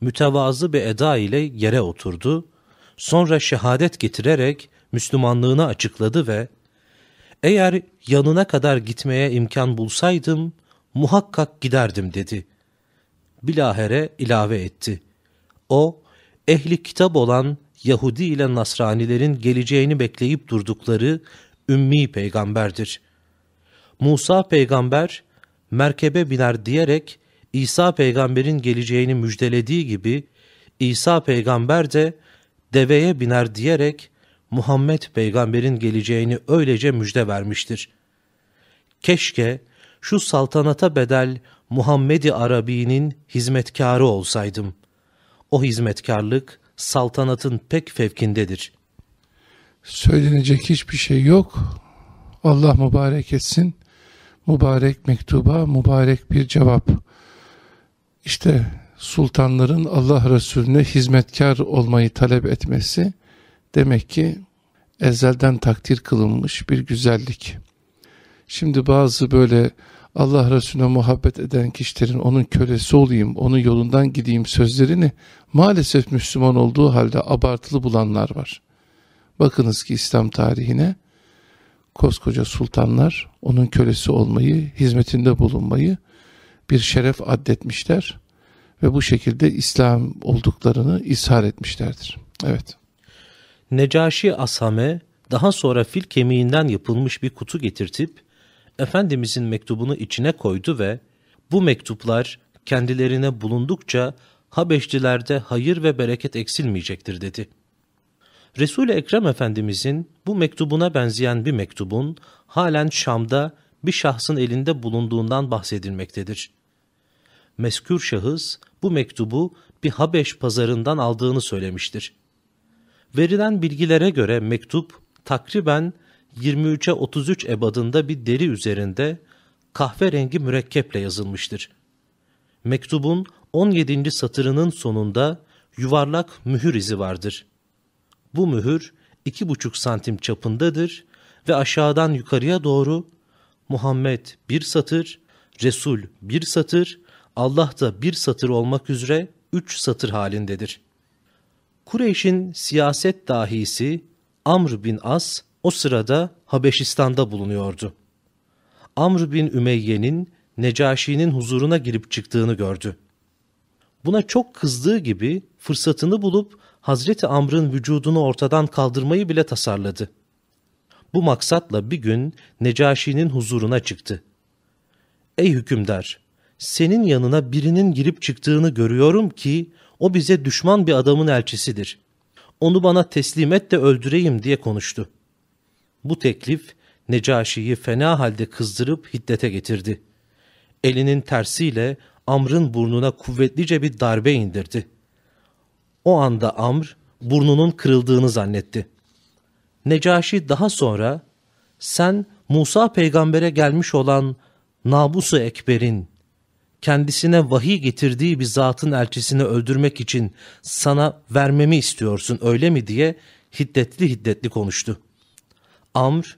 mütevazı bir eda ile yere oturdu, sonra şehadet getirerek Müslümanlığını açıkladı ve eğer yanına kadar gitmeye imkan bulsaydım muhakkak giderdim dedi. Bilahere ilave etti. O, ehli kitap olan Yahudi ile Nasranilerin geleceğini bekleyip durdukları ümmi peygamberdir. Musa peygamber merkebe biner diyerek İsa peygamberin geleceğini müjdelediği gibi İsa peygamber de deveye biner diyerek Muhammed peygamberin geleceğini öylece müjde vermiştir. Keşke şu saltanata bedel Muhammedi Arabi'nin hizmetkarı olsaydım. O hizmetkarlık saltanatın pek fevkindedir. Söylenecek hiçbir şey yok. Allah mübarek etsin. Mübarek mektuba, mübarek bir cevap. İşte sultanların Allah Resulüne hizmetkar olmayı talep etmesi demek ki ezelden takdir kılınmış bir güzellik. Şimdi bazı böyle Allah Resulüne muhabbet eden kişilerin onun kölesi olayım, onun yolundan gideyim sözlerini maalesef Müslüman olduğu halde abartılı bulanlar var. Bakınız ki İslam tarihine koskoca sultanlar onun kölesi olmayı, hizmetinde bulunmayı bir şeref addetmişler ve bu şekilde İslam olduklarını ishar etmişlerdir. Evet. Necaşi Asame daha sonra fil kemiğinden yapılmış bir kutu getirtip Efendimizin mektubunu içine koydu ve bu mektuplar kendilerine bulundukça Habeşlilerde hayır ve bereket eksilmeyecektir dedi. Resul-i Ekrem Efendimizin bu mektubuna benzeyen bir mektubun halen Şam'da bir şahsın elinde bulunduğundan bahsedilmektedir. Meskür şahıs bu mektubu bir Habeş pazarından aldığını söylemiştir. Verilen bilgilere göre mektup takriben 23'e 33 ebadında bir deri üzerinde kahverengi mürekkeple yazılmıştır. Mektubun 17. satırının sonunda yuvarlak mühür izi vardır. Bu mühür 2,5 santim çapındadır ve aşağıdan yukarıya doğru Muhammed bir satır, Resul bir satır, Allah da bir satır olmak üzere üç satır halindedir. Kureyş'in siyaset dahisi Amr bin As o sırada Habeşistan'da bulunuyordu. Amr bin Ümeyye'nin Necaşi'nin huzuruna girip çıktığını gördü. Buna çok kızdığı gibi fırsatını bulup Hazreti Amr'ın vücudunu ortadan kaldırmayı bile tasarladı. Bu maksatla bir gün Necaşi'nin huzuruna çıktı. Ey hükümdar! Senin yanına birinin girip çıktığını görüyorum ki o bize düşman bir adamın elçisidir. Onu bana teslim et de öldüreyim diye konuştu. Bu teklif Necaşi'yi fena halde kızdırıp hiddete getirdi. Elinin tersiyle Amr'ın burnuna kuvvetlice bir darbe indirdi. O anda Amr burnunun kırıldığını zannetti. Necaşi daha sonra sen Musa peygambere gelmiş olan Nabusu Ekber'in kendisine vahiy getirdiği bir zatın elçisini öldürmek için sana vermemi istiyorsun öyle mi diye hiddetli hiddetli konuştu. Amr,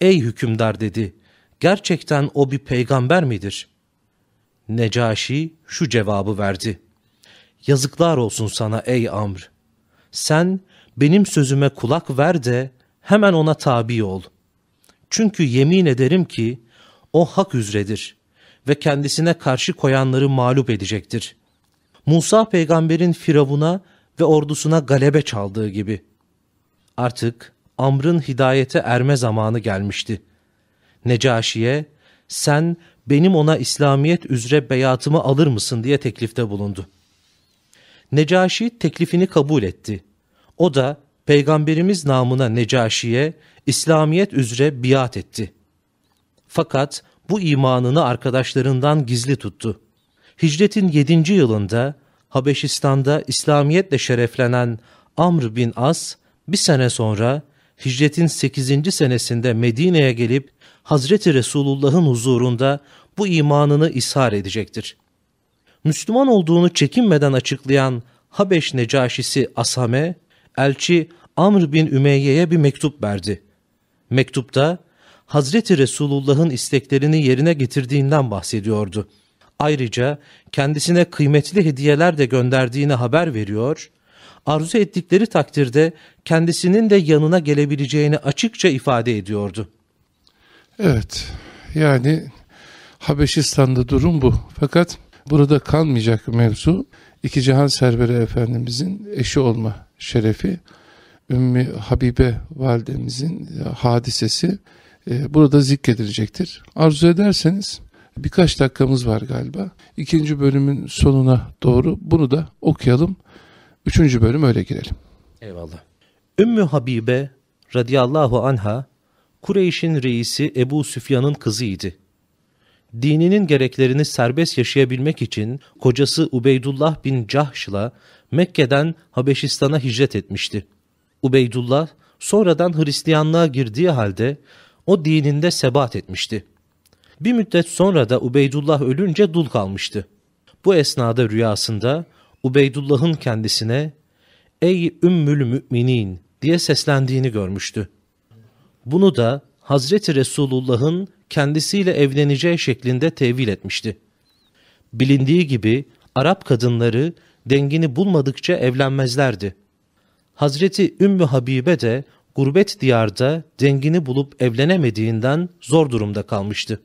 ey hükümdar dedi, gerçekten o bir peygamber midir? Necaşi şu cevabı verdi. Yazıklar olsun sana ey Amr. Sen benim sözüme kulak ver de hemen ona tabi ol. Çünkü yemin ederim ki o hak üzredir ve kendisine karşı koyanları mağlup edecektir. Musa peygamberin Firavun'a ve ordusuna galebe çaldığı gibi. Artık Amr'ın hidayete erme zamanı gelmişti. Necaşi'ye sen benim ona İslamiyet üzere beyatımı alır mısın diye teklifte bulundu. Necaşi teklifini kabul etti. O da peygamberimiz namına Necaşi'ye İslamiyet üzere biat etti. Fakat bu imanını arkadaşlarından gizli tuttu. Hicretin 7. yılında Habeşistan'da İslamiyetle şereflenen Amr bin As bir sene sonra hicretin 8. senesinde Medine'ye gelip Hazreti Resulullah'ın huzurunda bu imanını ishar edecektir. Müslüman olduğunu çekinmeden açıklayan Habeş Necaşisi Asame, elçi Amr bin Ümeyye'ye bir mektup verdi. Mektupta Hazreti Resulullah'ın isteklerini yerine getirdiğinden bahsediyordu. Ayrıca kendisine kıymetli hediyeler de gönderdiğini haber veriyor, arzu ettikleri takdirde kendisinin de yanına gelebileceğini açıkça ifade ediyordu. Evet, yani Habeşistan'da durum bu. Fakat burada kalmayacak mevzu. İki Cihan Serveri Efendimizin eşi olma şerefi, Ümmü Habibe validemizin hadisesi burada zikredilecektir. Arzu ederseniz birkaç dakikamız var galiba. İkinci bölümün sonuna doğru bunu da okuyalım. Üçüncü bölüm öyle girelim. Eyvallah. Ümmü Habibe radıyallahu anha Kureyş'in reisi Ebu Süfyan'ın kızıydı. Dininin gereklerini serbest yaşayabilmek için kocası Ubeydullah bin Cahş'la Mekke'den Habeşistan'a hicret etmişti. Ubeydullah sonradan Hristiyanlığa girdiği halde o dininde sebat etmişti. Bir müddet sonra da Ubeydullah ölünce dul kalmıştı. Bu esnada rüyasında Ubeydullah'ın kendisine ''Ey Ümmül Müminin'' diye seslendiğini görmüştü. Bunu da Hazreti Resulullah'ın kendisiyle evleneceği şeklinde tevil etmişti. Bilindiği gibi Arap kadınları dengini bulmadıkça evlenmezlerdi. Hazreti Ümmü Habibe de gurbet diyarda dengini bulup evlenemediğinden zor durumda kalmıştı.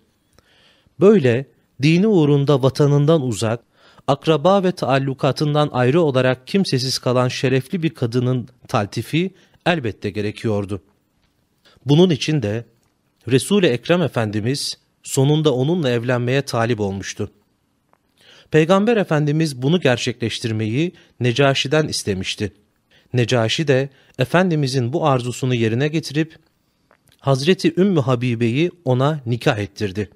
Böyle dini uğrunda vatanından uzak, akraba ve taallukatından ayrı olarak kimsesiz kalan şerefli bir kadının taltifi elbette gerekiyordu. Bunun için de Resul-i Ekrem Efendimiz sonunda onunla evlenmeye talip olmuştu. Peygamber Efendimiz bunu gerçekleştirmeyi Necaşi'den istemişti. Necaşi de Efendimizin bu arzusunu yerine getirip Hazreti Ümmü Habibe'yi ona nikah ettirdi.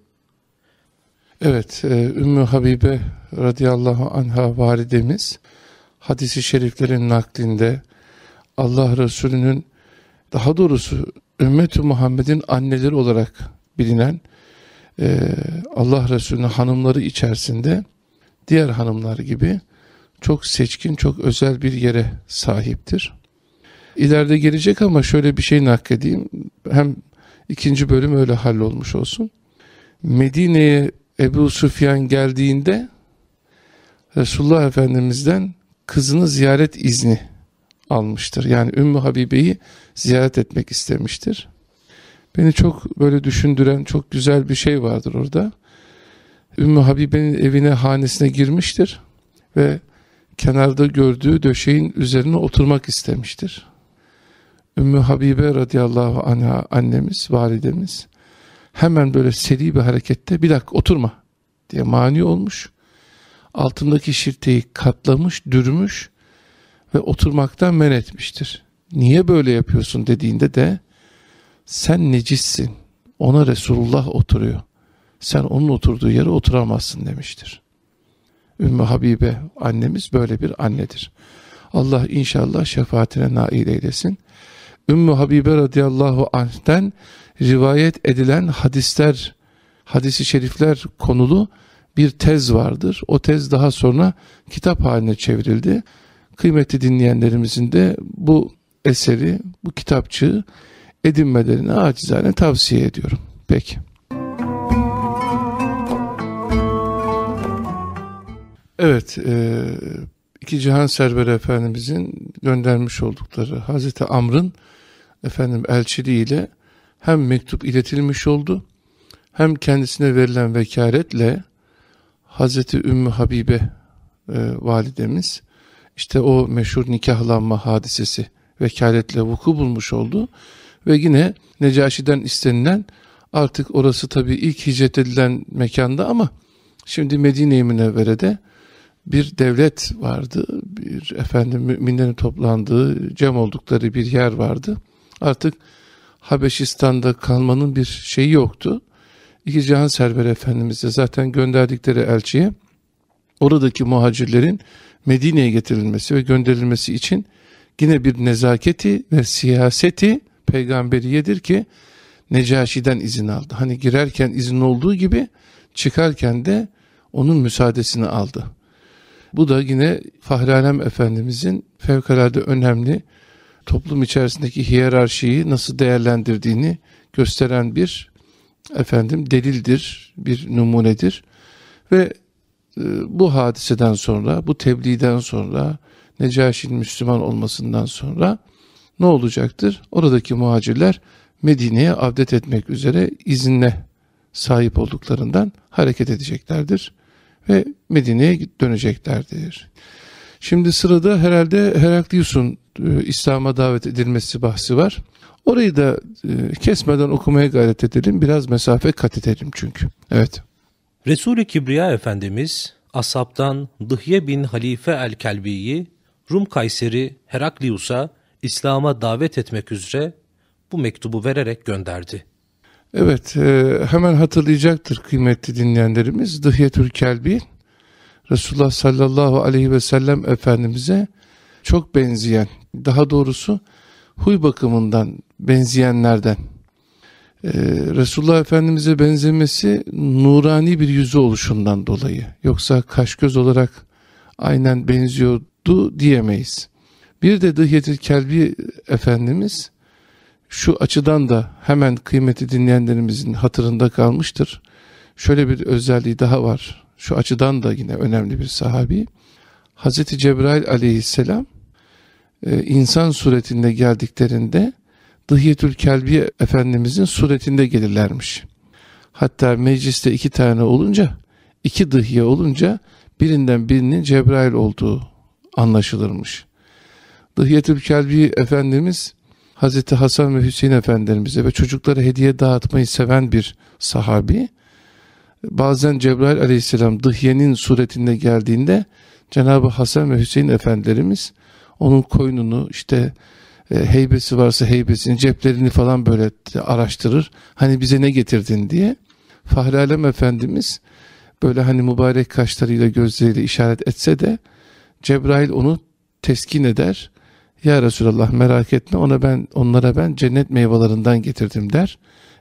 Evet, e, Ümmü Habibe radıyallahu anha validemiz hadisi şeriflerin naklinde Allah Resulü'nün daha doğrusu ümmeti Muhammed'in anneleri olarak bilinen e, Allah Resulü'nün hanımları içerisinde diğer hanımlar gibi çok seçkin, çok özel bir yere sahiptir. İleride gelecek ama şöyle bir şey nakledeyim. Hem ikinci bölüm öyle hallolmuş olsun. Medine'ye Ebu Sufyan geldiğinde Resulullah Efendimiz'den kızını ziyaret izni almıştır. Yani Ümmü Habibe'yi ziyaret etmek istemiştir. Beni çok böyle düşündüren çok güzel bir şey vardır orada. Ümmü Habibe'nin evine, hanesine girmiştir ve kenarda gördüğü döşeğin üzerine oturmak istemiştir. Ümmü Habibe radıyallahu anha annemiz, validemiz hemen böyle seri bir harekette bir dakika oturma diye mani olmuş. Altındaki şirteyi katlamış, dürmüş ve oturmaktan men etmiştir. Niye böyle yapıyorsun dediğinde de sen necissin. Ona Resulullah oturuyor. Sen onun oturduğu yere oturamazsın demiştir. Ümmü Habibe annemiz böyle bir annedir. Allah inşallah şefaatine nail eylesin. Ümmü Habibe radıyallahu anh'ten rivayet edilen hadisler, hadisi şerifler konulu bir tez vardır. O tez daha sonra kitap haline çevrildi. Kıymetli dinleyenlerimizin de bu eseri, bu kitapçığı edinmelerini acizane tavsiye ediyorum. Peki. Evet, e, iki Cihan Server Efendimizin göndermiş oldukları Hazreti Amr'ın efendim elçiliğiyle hem mektup iletilmiş oldu hem kendisine verilen vekaletle Hazreti Ümmü Habibe e, validemiz işte o meşhur nikahlanma hadisesi vekaletle vuku bulmuş oldu ve yine Necaşi'den istenilen artık orası tabi ilk hicret edilen mekanda ama şimdi Medine-i Münevvere'de bir devlet vardı. Bir efendim müminlerin toplandığı, cem oldukları bir yer vardı. Artık Habeşistan'da kalmanın bir şeyi yoktu. İki Cihan Server Efendimiz de zaten gönderdikleri elçiye oradaki muhacirlerin Medine'ye getirilmesi ve gönderilmesi için yine bir nezaketi ve siyaseti peygamberiyedir ki Necaşi'den izin aldı. Hani girerken izin olduğu gibi çıkarken de onun müsaadesini aldı. Bu da yine Fahri Alem Efendimizin fevkalade önemli toplum içerisindeki hiyerarşiyi nasıl değerlendirdiğini gösteren bir efendim delildir, bir numunedir. Ve e, bu hadiseden sonra, bu tebliğden sonra, Necaşi'nin Müslüman olmasından sonra ne olacaktır? Oradaki muhacirler Medine'ye avdet etmek üzere izinle sahip olduklarından hareket edeceklerdir ve Medine'ye döneceklerdir. Şimdi sırada herhalde Heraklius'un e, İslam'a davet edilmesi bahsi var. Orayı da e, kesmeden okumaya gayret edelim. Biraz mesafe kat edelim çünkü. Evet. Resul-i Kibriya Efendimiz Ashab'dan Dıhye bin Halife el-Kelbi'yi Rum Kayseri Heraklius'a İslam'a davet etmek üzere bu mektubu vererek gönderdi. Evet, e, hemen hatırlayacaktır kıymetli dinleyenlerimiz. Dıhyetül Kelbi, Resulullah sallallahu aleyhi ve sellem Efendimiz'e çok benzeyen, daha doğrusu huy bakımından benzeyenlerden. Ee, Resulullah Efendimiz'e benzemesi nurani bir yüzü oluşundan dolayı. Yoksa kaş göz olarak aynen benziyordu diyemeyiz. Bir de Dıhyetül Kelbi Efendimiz şu açıdan da hemen kıymeti dinleyenlerimizin hatırında kalmıştır. Şöyle bir özelliği daha var. Şu açıdan da yine önemli bir sahabi. Hazreti Cebrail aleyhisselam e, insan suretinde geldiklerinde Dıhyetül Kelbi Efendimizin suretinde gelirlermiş. Hatta mecliste iki tane olunca, iki dıhye olunca birinden birinin Cebrail olduğu anlaşılırmış. Dıhyetül Kelbi Efendimiz Hazreti Hasan ve Hüseyin Efendimize ve çocuklara hediye dağıtmayı seven bir sahabi. Bazen Cebrail aleyhisselam dıhyenin suretinde geldiğinde Cenab-ı Hasan ve Hüseyin Efendilerimiz onun koynunu işte e, heybesi varsa heybesini ceplerini falan böyle araştırır. Hani bize ne getirdin diye. Fahri Alem Efendimiz böyle hani mübarek kaşlarıyla gözleriyle işaret etse de Cebrail onu teskin eder ya Resulallah merak etme ona ben onlara ben cennet meyvelerinden getirdim der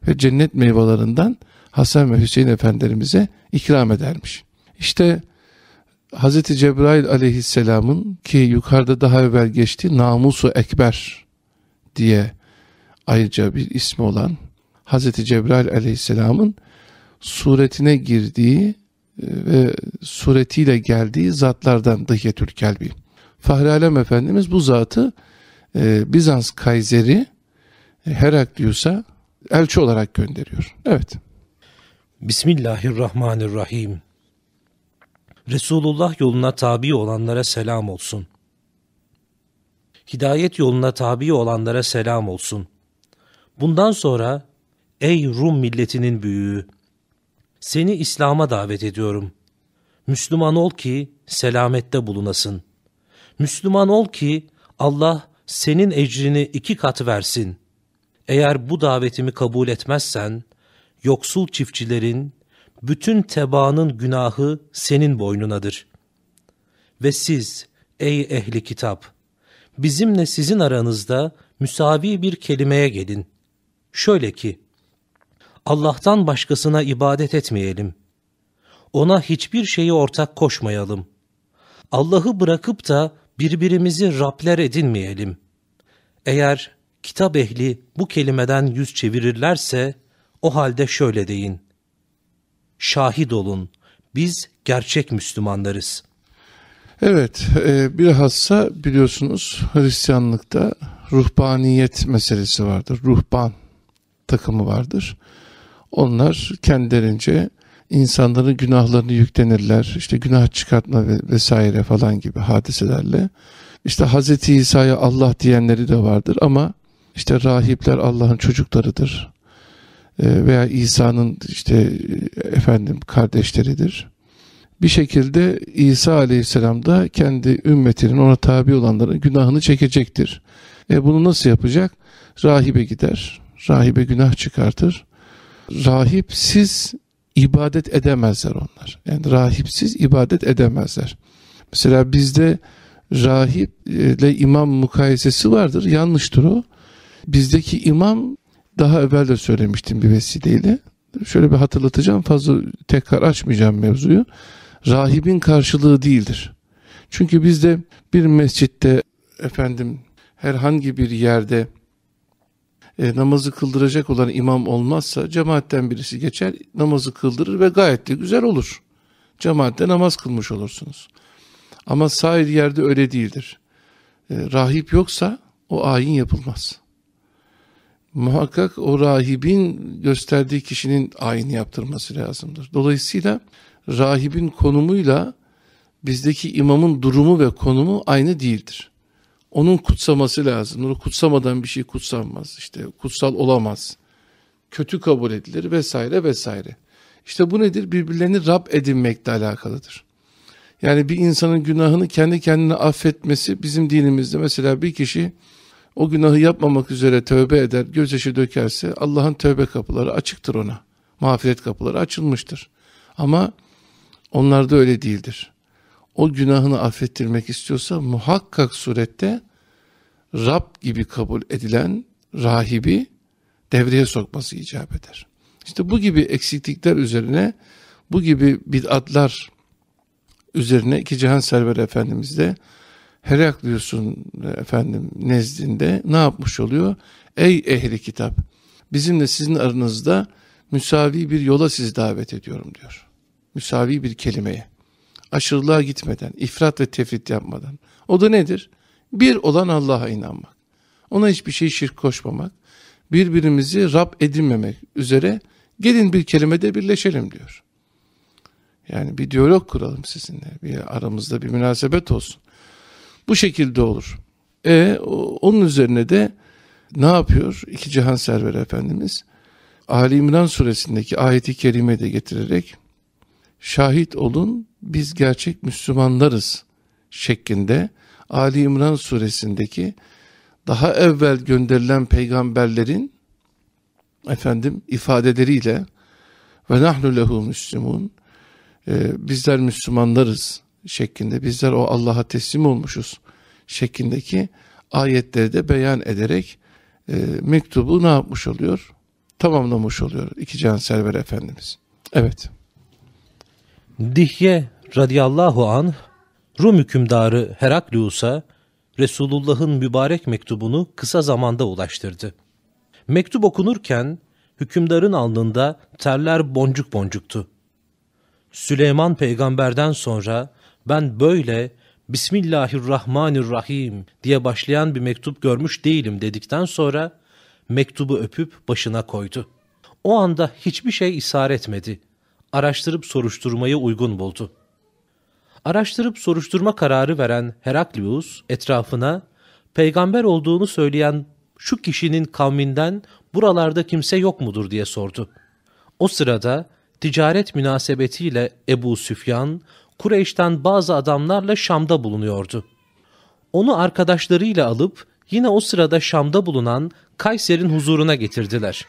ve cennet meyvelerinden Hasan ve Hüseyin efendilerimize ikram edermiş. İşte Hazreti Cebrail aleyhisselamın ki yukarıda daha evvel geçti namusu ekber diye ayrıca bir ismi olan Hazreti Cebrail aleyhisselamın suretine girdiği e, ve suretiyle geldiği zatlardan Dıhyetül Kelbi. Fahri Alem Efendimiz bu zatı e, Bizans Kayseri e, Heraklius'a elçi olarak gönderiyor. Evet. Bismillahirrahmanirrahim. Resulullah yoluna tabi olanlara selam olsun. Hidayet yoluna tabi olanlara selam olsun. Bundan sonra ey Rum milletinin büyüğü, seni İslam'a davet ediyorum. Müslüman ol ki selamette bulunasın.'' Müslüman ol ki Allah senin ecrini iki kat versin. Eğer bu davetimi kabul etmezsen, yoksul çiftçilerin, bütün tebaanın günahı senin boynunadır. Ve siz, ey ehli kitap, bizimle sizin aranızda müsavi bir kelimeye gelin. Şöyle ki, Allah'tan başkasına ibadet etmeyelim. Ona hiçbir şeyi ortak koşmayalım. Allah'ı bırakıp da birbirimizi Rabler edinmeyelim. Eğer kitap ehli bu kelimeden yüz çevirirlerse, o halde şöyle deyin. Şahit olun, biz gerçek Müslümanlarız. Evet, e, bilhassa biliyorsunuz Hristiyanlıkta ruhbaniyet meselesi vardır. Ruhban takımı vardır. Onlar kendilerince insanların günahlarını yüklenirler. İşte günah çıkartma vesaire falan gibi hadiselerle. İşte Hz. İsa'ya Allah diyenleri de vardır ama işte rahipler Allah'ın çocuklarıdır. E, veya İsa'nın işte e, efendim kardeşleridir. Bir şekilde İsa aleyhisselam da kendi ümmetinin ona tabi olanların günahını çekecektir. E bunu nasıl yapacak? Rahibe gider. Rahibe günah çıkartır. Rahipsiz ibadet edemezler onlar. Yani rahipsiz ibadet edemezler. Mesela bizde rahiple imam mukayesesi vardır. Yanlıştır o. Bizdeki imam daha evvel de söylemiştim bir vesileyle. Şöyle bir hatırlatacağım. Fazla tekrar açmayacağım mevzuyu. Rahibin karşılığı değildir. Çünkü bizde bir mescitte efendim herhangi bir yerde e, namazı kıldıracak olan imam olmazsa cemaatten birisi geçer namazı kıldırır ve gayet de güzel olur. Cemaatte namaz kılmış olursunuz. Ama sahil yerde öyle değildir. E, rahip yoksa o ayin yapılmaz. Muhakkak o rahibin gösterdiği kişinin ayini yaptırması lazımdır. Dolayısıyla rahibin konumuyla bizdeki imamın durumu ve konumu aynı değildir onun kutsaması lazım. Onu kutsamadan bir şey kutsanmaz. İşte kutsal olamaz. Kötü kabul edilir vesaire vesaire. İşte bu nedir? Birbirlerini Rab edinmekle alakalıdır. Yani bir insanın günahını kendi kendine affetmesi bizim dinimizde mesela bir kişi o günahı yapmamak üzere tövbe eder, gözyaşı dökerse Allah'ın tövbe kapıları açıktır ona. Mağfiret kapıları açılmıştır. Ama onlarda öyle değildir o günahını affettirmek istiyorsa muhakkak surette Rab gibi kabul edilen rahibi devreye sokması icap eder. İşte bu gibi eksiklikler üzerine bu gibi bid'atlar üzerine iki cihan server efendimiz de Heraklius'un efendim nezdinde ne yapmış oluyor? Ey ehli kitap bizimle sizin aranızda müsavi bir yola sizi davet ediyorum diyor. Müsavi bir kelimeye aşırılığa gitmeden, ifrat ve tefrit yapmadan. O da nedir? Bir olan Allah'a inanmak. Ona hiçbir şey şirk koşmamak. Birbirimizi Rab edinmemek üzere gelin bir kelimede birleşelim diyor. Yani bir diyalog kuralım sizinle. Bir aramızda bir münasebet olsun. Bu şekilde olur. E onun üzerine de ne yapıyor? İki Cihan Server Efendimiz Ali İmran suresindeki ayeti kerime de getirerek şahit olun biz gerçek Müslümanlarız şeklinde Ali İmran suresindeki daha evvel gönderilen peygamberlerin efendim ifadeleriyle ve nahnu lehu müslümun e, bizler Müslümanlarız şeklinde bizler o Allah'a teslim olmuşuz şeklindeki ayetleri de beyan ederek e, mektubu ne yapmış oluyor? Tamamlamış oluyor iki can server efendimiz. Evet. Dihye radıyallahu an Rum hükümdarı Heraklius'a Resulullah'ın mübarek mektubunu kısa zamanda ulaştırdı. Mektup okunurken hükümdarın alnında terler boncuk boncuktu. Süleyman peygamberden sonra ben böyle Bismillahirrahmanirrahim diye başlayan bir mektup görmüş değilim dedikten sonra mektubu öpüp başına koydu. O anda hiçbir şey isar etmedi. Araştırıp soruşturmayı uygun buldu. Araştırıp soruşturma kararı veren Heraklius etrafına peygamber olduğunu söyleyen şu kişinin kavminden buralarda kimse yok mudur diye sordu. O sırada ticaret münasebetiyle Ebu Süfyan, Kureyş'ten bazı adamlarla Şam'da bulunuyordu. Onu arkadaşlarıyla alıp yine o sırada Şam'da bulunan Kayser'in huzuruna getirdiler.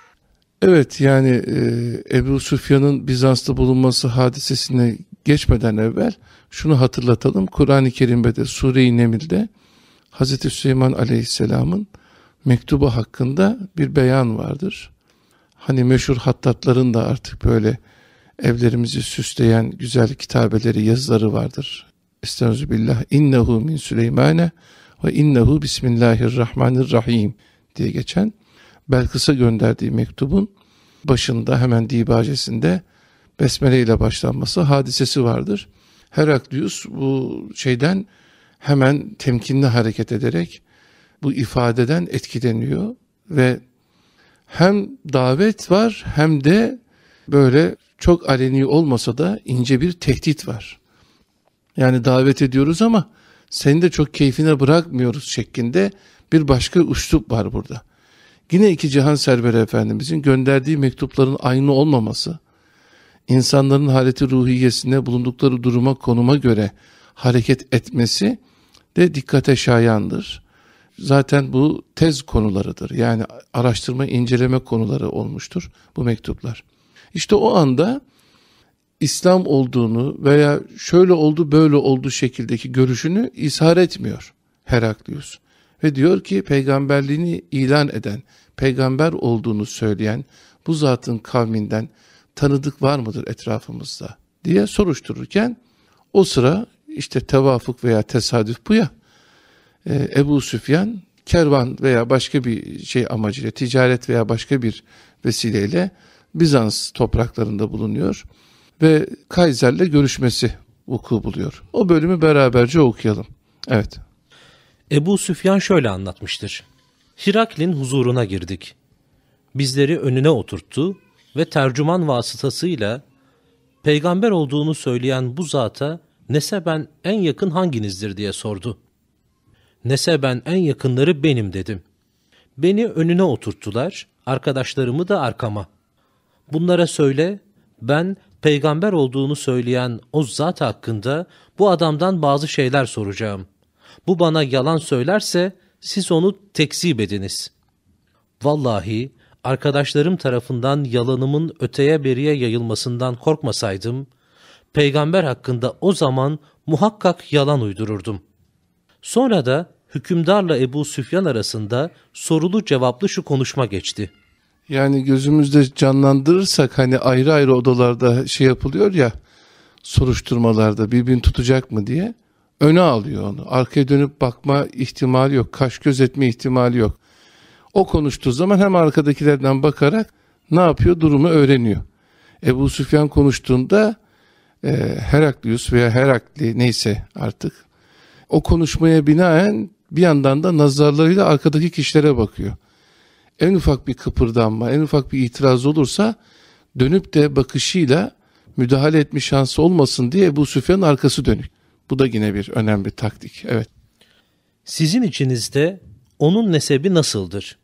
Evet yani e, Ebu Süfyan'ın Bizans'ta bulunması hadisesine geçmeden evvel şunu hatırlatalım. Kur'an-ı Kerim'de de Sure-i Nemil'de Hz. Süleyman Aleyhisselam'ın mektubu hakkında bir beyan vardır. Hani meşhur hattatların da artık böyle evlerimizi süsleyen güzel kitabeleri, yazıları vardır. Estağfirullah. İnnehu min Süleymane ve innehu bismillahirrahmanirrahim diye geçen Belkıs'a gönderdiği mektubun başında hemen dibacesinde Besmele ile başlanması hadisesi vardır. Heraklius bu şeyden hemen temkinli hareket ederek bu ifadeden etkileniyor ve hem davet var hem de böyle çok aleni olmasa da ince bir tehdit var. Yani davet ediyoruz ama seni de çok keyfine bırakmıyoruz şeklinde bir başka üslup var burada. Yine iki cihan serveri efendimizin gönderdiği mektupların aynı olmaması, insanların haleti ruhiyesinde bulundukları duruma konuma göre hareket etmesi de dikkate şayandır. Zaten bu tez konularıdır. Yani araştırma, inceleme konuları olmuştur bu mektuplar. İşte o anda İslam olduğunu veya şöyle oldu böyle oldu şekildeki görüşünü ishar etmiyor Heraklius. Ve diyor ki peygamberliğini ilan eden, peygamber olduğunu söyleyen bu zatın kavminden tanıdık var mıdır etrafımızda diye soruştururken o sıra işte tevafuk veya tesadüf bu ya e, Ebu Süfyan kervan veya başka bir şey amacıyla ticaret veya başka bir vesileyle Bizans topraklarında bulunuyor ve Kaiser'le görüşmesi vuku buluyor. O bölümü beraberce okuyalım. Evet. Ebu Süfyan şöyle anlatmıştır. Hiraklin huzuruna girdik. Bizleri önüne oturttu ve tercüman vasıtasıyla peygamber olduğunu söyleyen bu zata neseben en yakın hanginizdir diye sordu. Neseben en yakınları benim dedim. Beni önüne oturttular, arkadaşlarımı da arkama. Bunlara söyle, ben peygamber olduğunu söyleyen o zat hakkında bu adamdan bazı şeyler soracağım. Bu bana yalan söylerse siz onu tekzip ediniz. Vallahi arkadaşlarım tarafından yalanımın öteye beriye yayılmasından korkmasaydım, peygamber hakkında o zaman muhakkak yalan uydururdum. Sonra da hükümdarla Ebu Süfyan arasında sorulu cevaplı şu konuşma geçti. Yani gözümüzde canlandırırsak hani ayrı ayrı odalarda şey yapılıyor ya soruşturmalarda birbirini tutacak mı diye öne alıyor onu. Arkaya dönüp bakma ihtimali yok. Kaş göz etme ihtimali yok. O konuştuğu zaman hem arkadakilerden bakarak ne yapıyor durumu öğreniyor. Ebu Süfyan konuştuğunda e, Heraklius veya Herakli neyse artık o konuşmaya binaen bir yandan da nazarlarıyla arkadaki kişilere bakıyor. En ufak bir kıpırdanma, en ufak bir itiraz olursa dönüp de bakışıyla müdahale etme şansı olmasın diye Ebu Süfyan'ın arkası dönük. Bu da yine bir önemli taktik. Evet. Sizin içinizde onun nesebi nasıldır?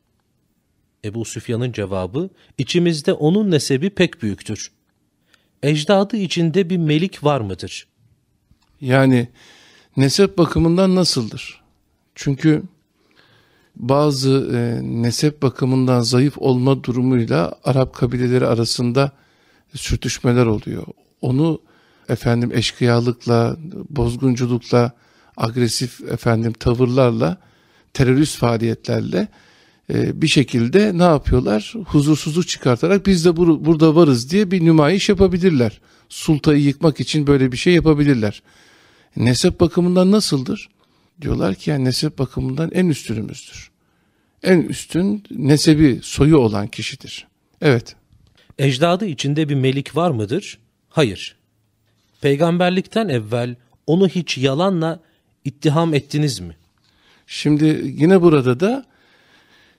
Ebu Süfyan'ın cevabı, içimizde onun nesebi pek büyüktür. Ecdadı içinde bir melik var mıdır? Yani nesep bakımından nasıldır? Çünkü bazı e, nesep bakımından zayıf olma durumuyla Arap kabileleri arasında sürtüşmeler oluyor. Onu efendim eşkıyalıkla, bozgunculukla, agresif efendim tavırlarla, terörist faaliyetlerle e, bir şekilde ne yapıyorlar? Huzursuzluk çıkartarak biz de bur burada varız diye bir nümayiş yapabilirler. Sultayı yıkmak için böyle bir şey yapabilirler. Nesep bakımından nasıldır? Diyorlar ki yani nesep bakımından en üstünümüzdür. En üstün nesebi, soyu olan kişidir. Evet. Ecdadı içinde bir melik var mıdır? Hayır. Peygamberlikten evvel onu hiç yalanla ittiham ettiniz mi? Şimdi yine burada da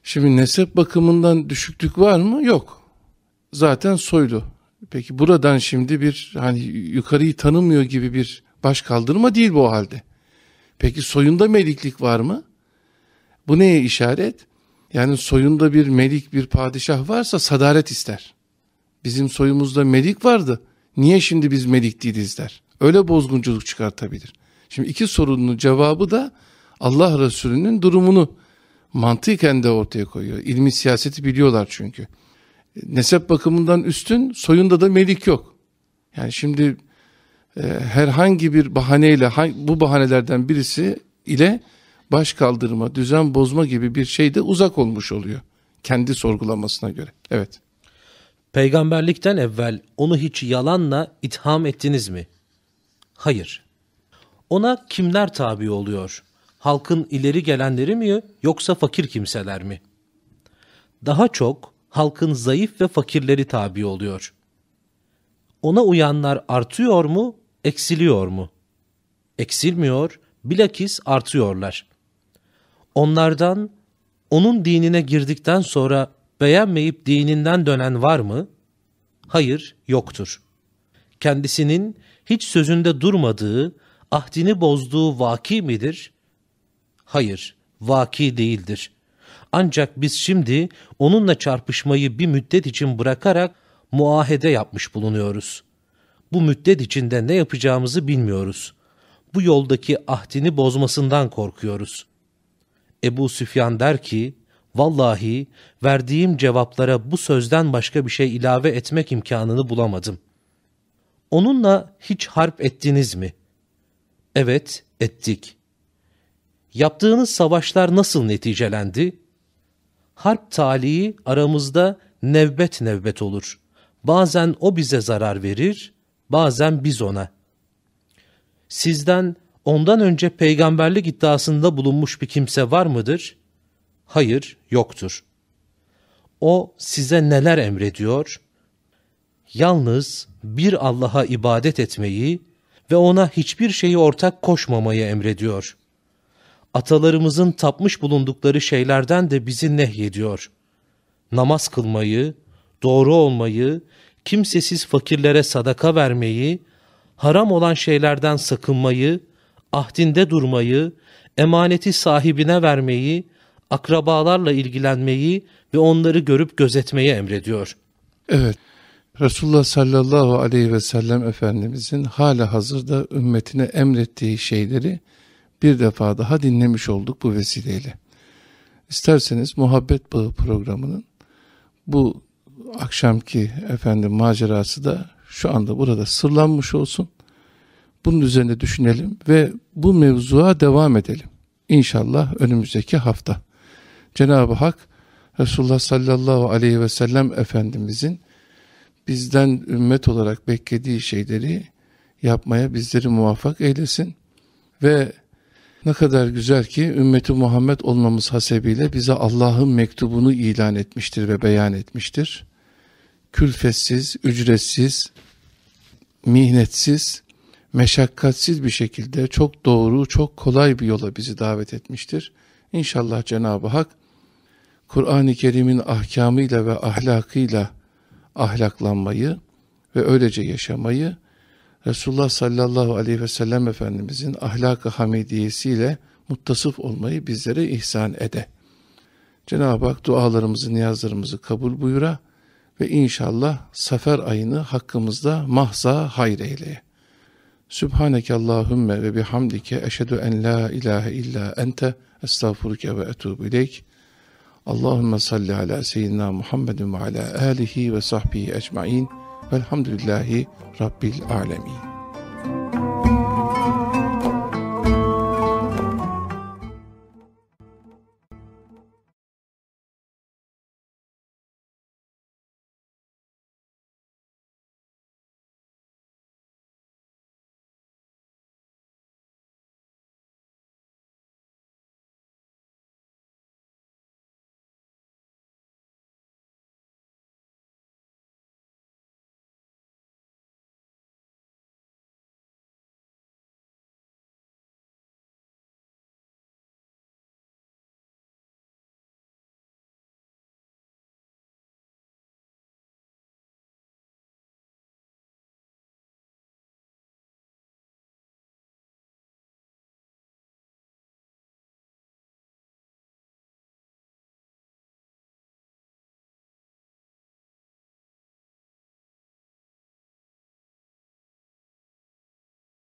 şimdi nesep bakımından düşüklük var mı? Yok. Zaten soylu. Peki buradan şimdi bir hani yukarıyı tanımıyor gibi bir baş kaldırma değil bu halde. Peki soyunda meliklik var mı? Bu neye işaret? Yani soyunda bir melik bir padişah varsa sadaret ister. Bizim soyumuzda melik vardı. Niye şimdi biz melik değiliz der. Öyle bozgunculuk çıkartabilir. Şimdi iki sorunun cevabı da Allah Resulü'nün durumunu mantıken de ortaya koyuyor. İlmi siyaseti biliyorlar çünkü. Nesep bakımından üstün, soyunda da melik yok. Yani şimdi e, herhangi bir bahaneyle, bu bahanelerden birisi ile baş kaldırma, düzen bozma gibi bir şey de uzak olmuş oluyor. Kendi sorgulamasına göre. Evet. Peygamberlikten evvel onu hiç yalanla itham ettiniz mi? Hayır. Ona kimler tabi oluyor? Halkın ileri gelenleri mi yoksa fakir kimseler mi? Daha çok halkın zayıf ve fakirleri tabi oluyor. Ona uyanlar artıyor mu, eksiliyor mu? Eksilmiyor, bilakis artıyorlar. Onlardan onun dinine girdikten sonra beğenmeyip dininden dönen var mı? Hayır, yoktur. Kendisinin hiç sözünde durmadığı, ahdini bozduğu vaki midir? Hayır, vaki değildir. Ancak biz şimdi onunla çarpışmayı bir müddet için bırakarak muahede yapmış bulunuyoruz. Bu müddet içinde ne yapacağımızı bilmiyoruz. Bu yoldaki ahdini bozmasından korkuyoruz. Ebu Süfyan der ki, Vallahi verdiğim cevaplara bu sözden başka bir şey ilave etmek imkanını bulamadım. Onunla hiç harp ettiniz mi? Evet, ettik. Yaptığınız savaşlar nasıl neticelendi? Harp talihi aramızda nevbet nevbet olur. Bazen o bize zarar verir, bazen biz ona. Sizden ondan önce peygamberlik iddiasında bulunmuş bir kimse var mıdır? Hayır, yoktur. O size neler emrediyor? Yalnız bir Allah'a ibadet etmeyi ve ona hiçbir şeyi ortak koşmamayı emrediyor. Atalarımızın tapmış bulundukları şeylerden de bizi nehyediyor. Namaz kılmayı, doğru olmayı, kimsesiz fakirlere sadaka vermeyi, haram olan şeylerden sakınmayı, ahdinde durmayı, emaneti sahibine vermeyi, akrabalarla ilgilenmeyi ve onları görüp gözetmeyi emrediyor. Evet. Resulullah sallallahu aleyhi ve sellem Efendimizin hala hazırda ümmetine emrettiği şeyleri bir defa daha dinlemiş olduk bu vesileyle. İsterseniz Muhabbet Bağı programının bu akşamki efendim macerası da şu anda burada sırlanmış olsun. Bunun üzerine düşünelim ve bu mevzuya devam edelim. İnşallah önümüzdeki hafta. Cenab-ı Hak Resulullah sallallahu aleyhi ve sellem Efendimizin bizden ümmet olarak beklediği şeyleri yapmaya bizleri muvaffak eylesin. Ve ne kadar güzel ki ümmeti Muhammed olmamız hasebiyle bize Allah'ın mektubunu ilan etmiştir ve beyan etmiştir. Külfetsiz, ücretsiz, mihnetsiz, meşakkatsiz bir şekilde çok doğru, çok kolay bir yola bizi davet etmiştir. İnşallah Cenab-ı Hak Kur'an-ı Kerim'in ahkamıyla ve ahlakıyla ahlaklanmayı ve öylece yaşamayı Resulullah sallallahu aleyhi ve sellem Efendimizin ahlak-ı hamidiyesiyle muttasıf olmayı bizlere ihsan ede. Cenab-ı Hak dualarımızı, niyazlarımızı kabul buyura ve inşallah sefer ayını hakkımızda mahza hayır eyleye. Sübhaneke Allahümme ve bihamdike eşhedü en la ilahe illa ente estağfuruke ve etubu ileyk. Allahümme salli ala seyyidina Muhammedin ve ala alihi ve sahbihi ecmain velhamdülillahi rabbil alemin.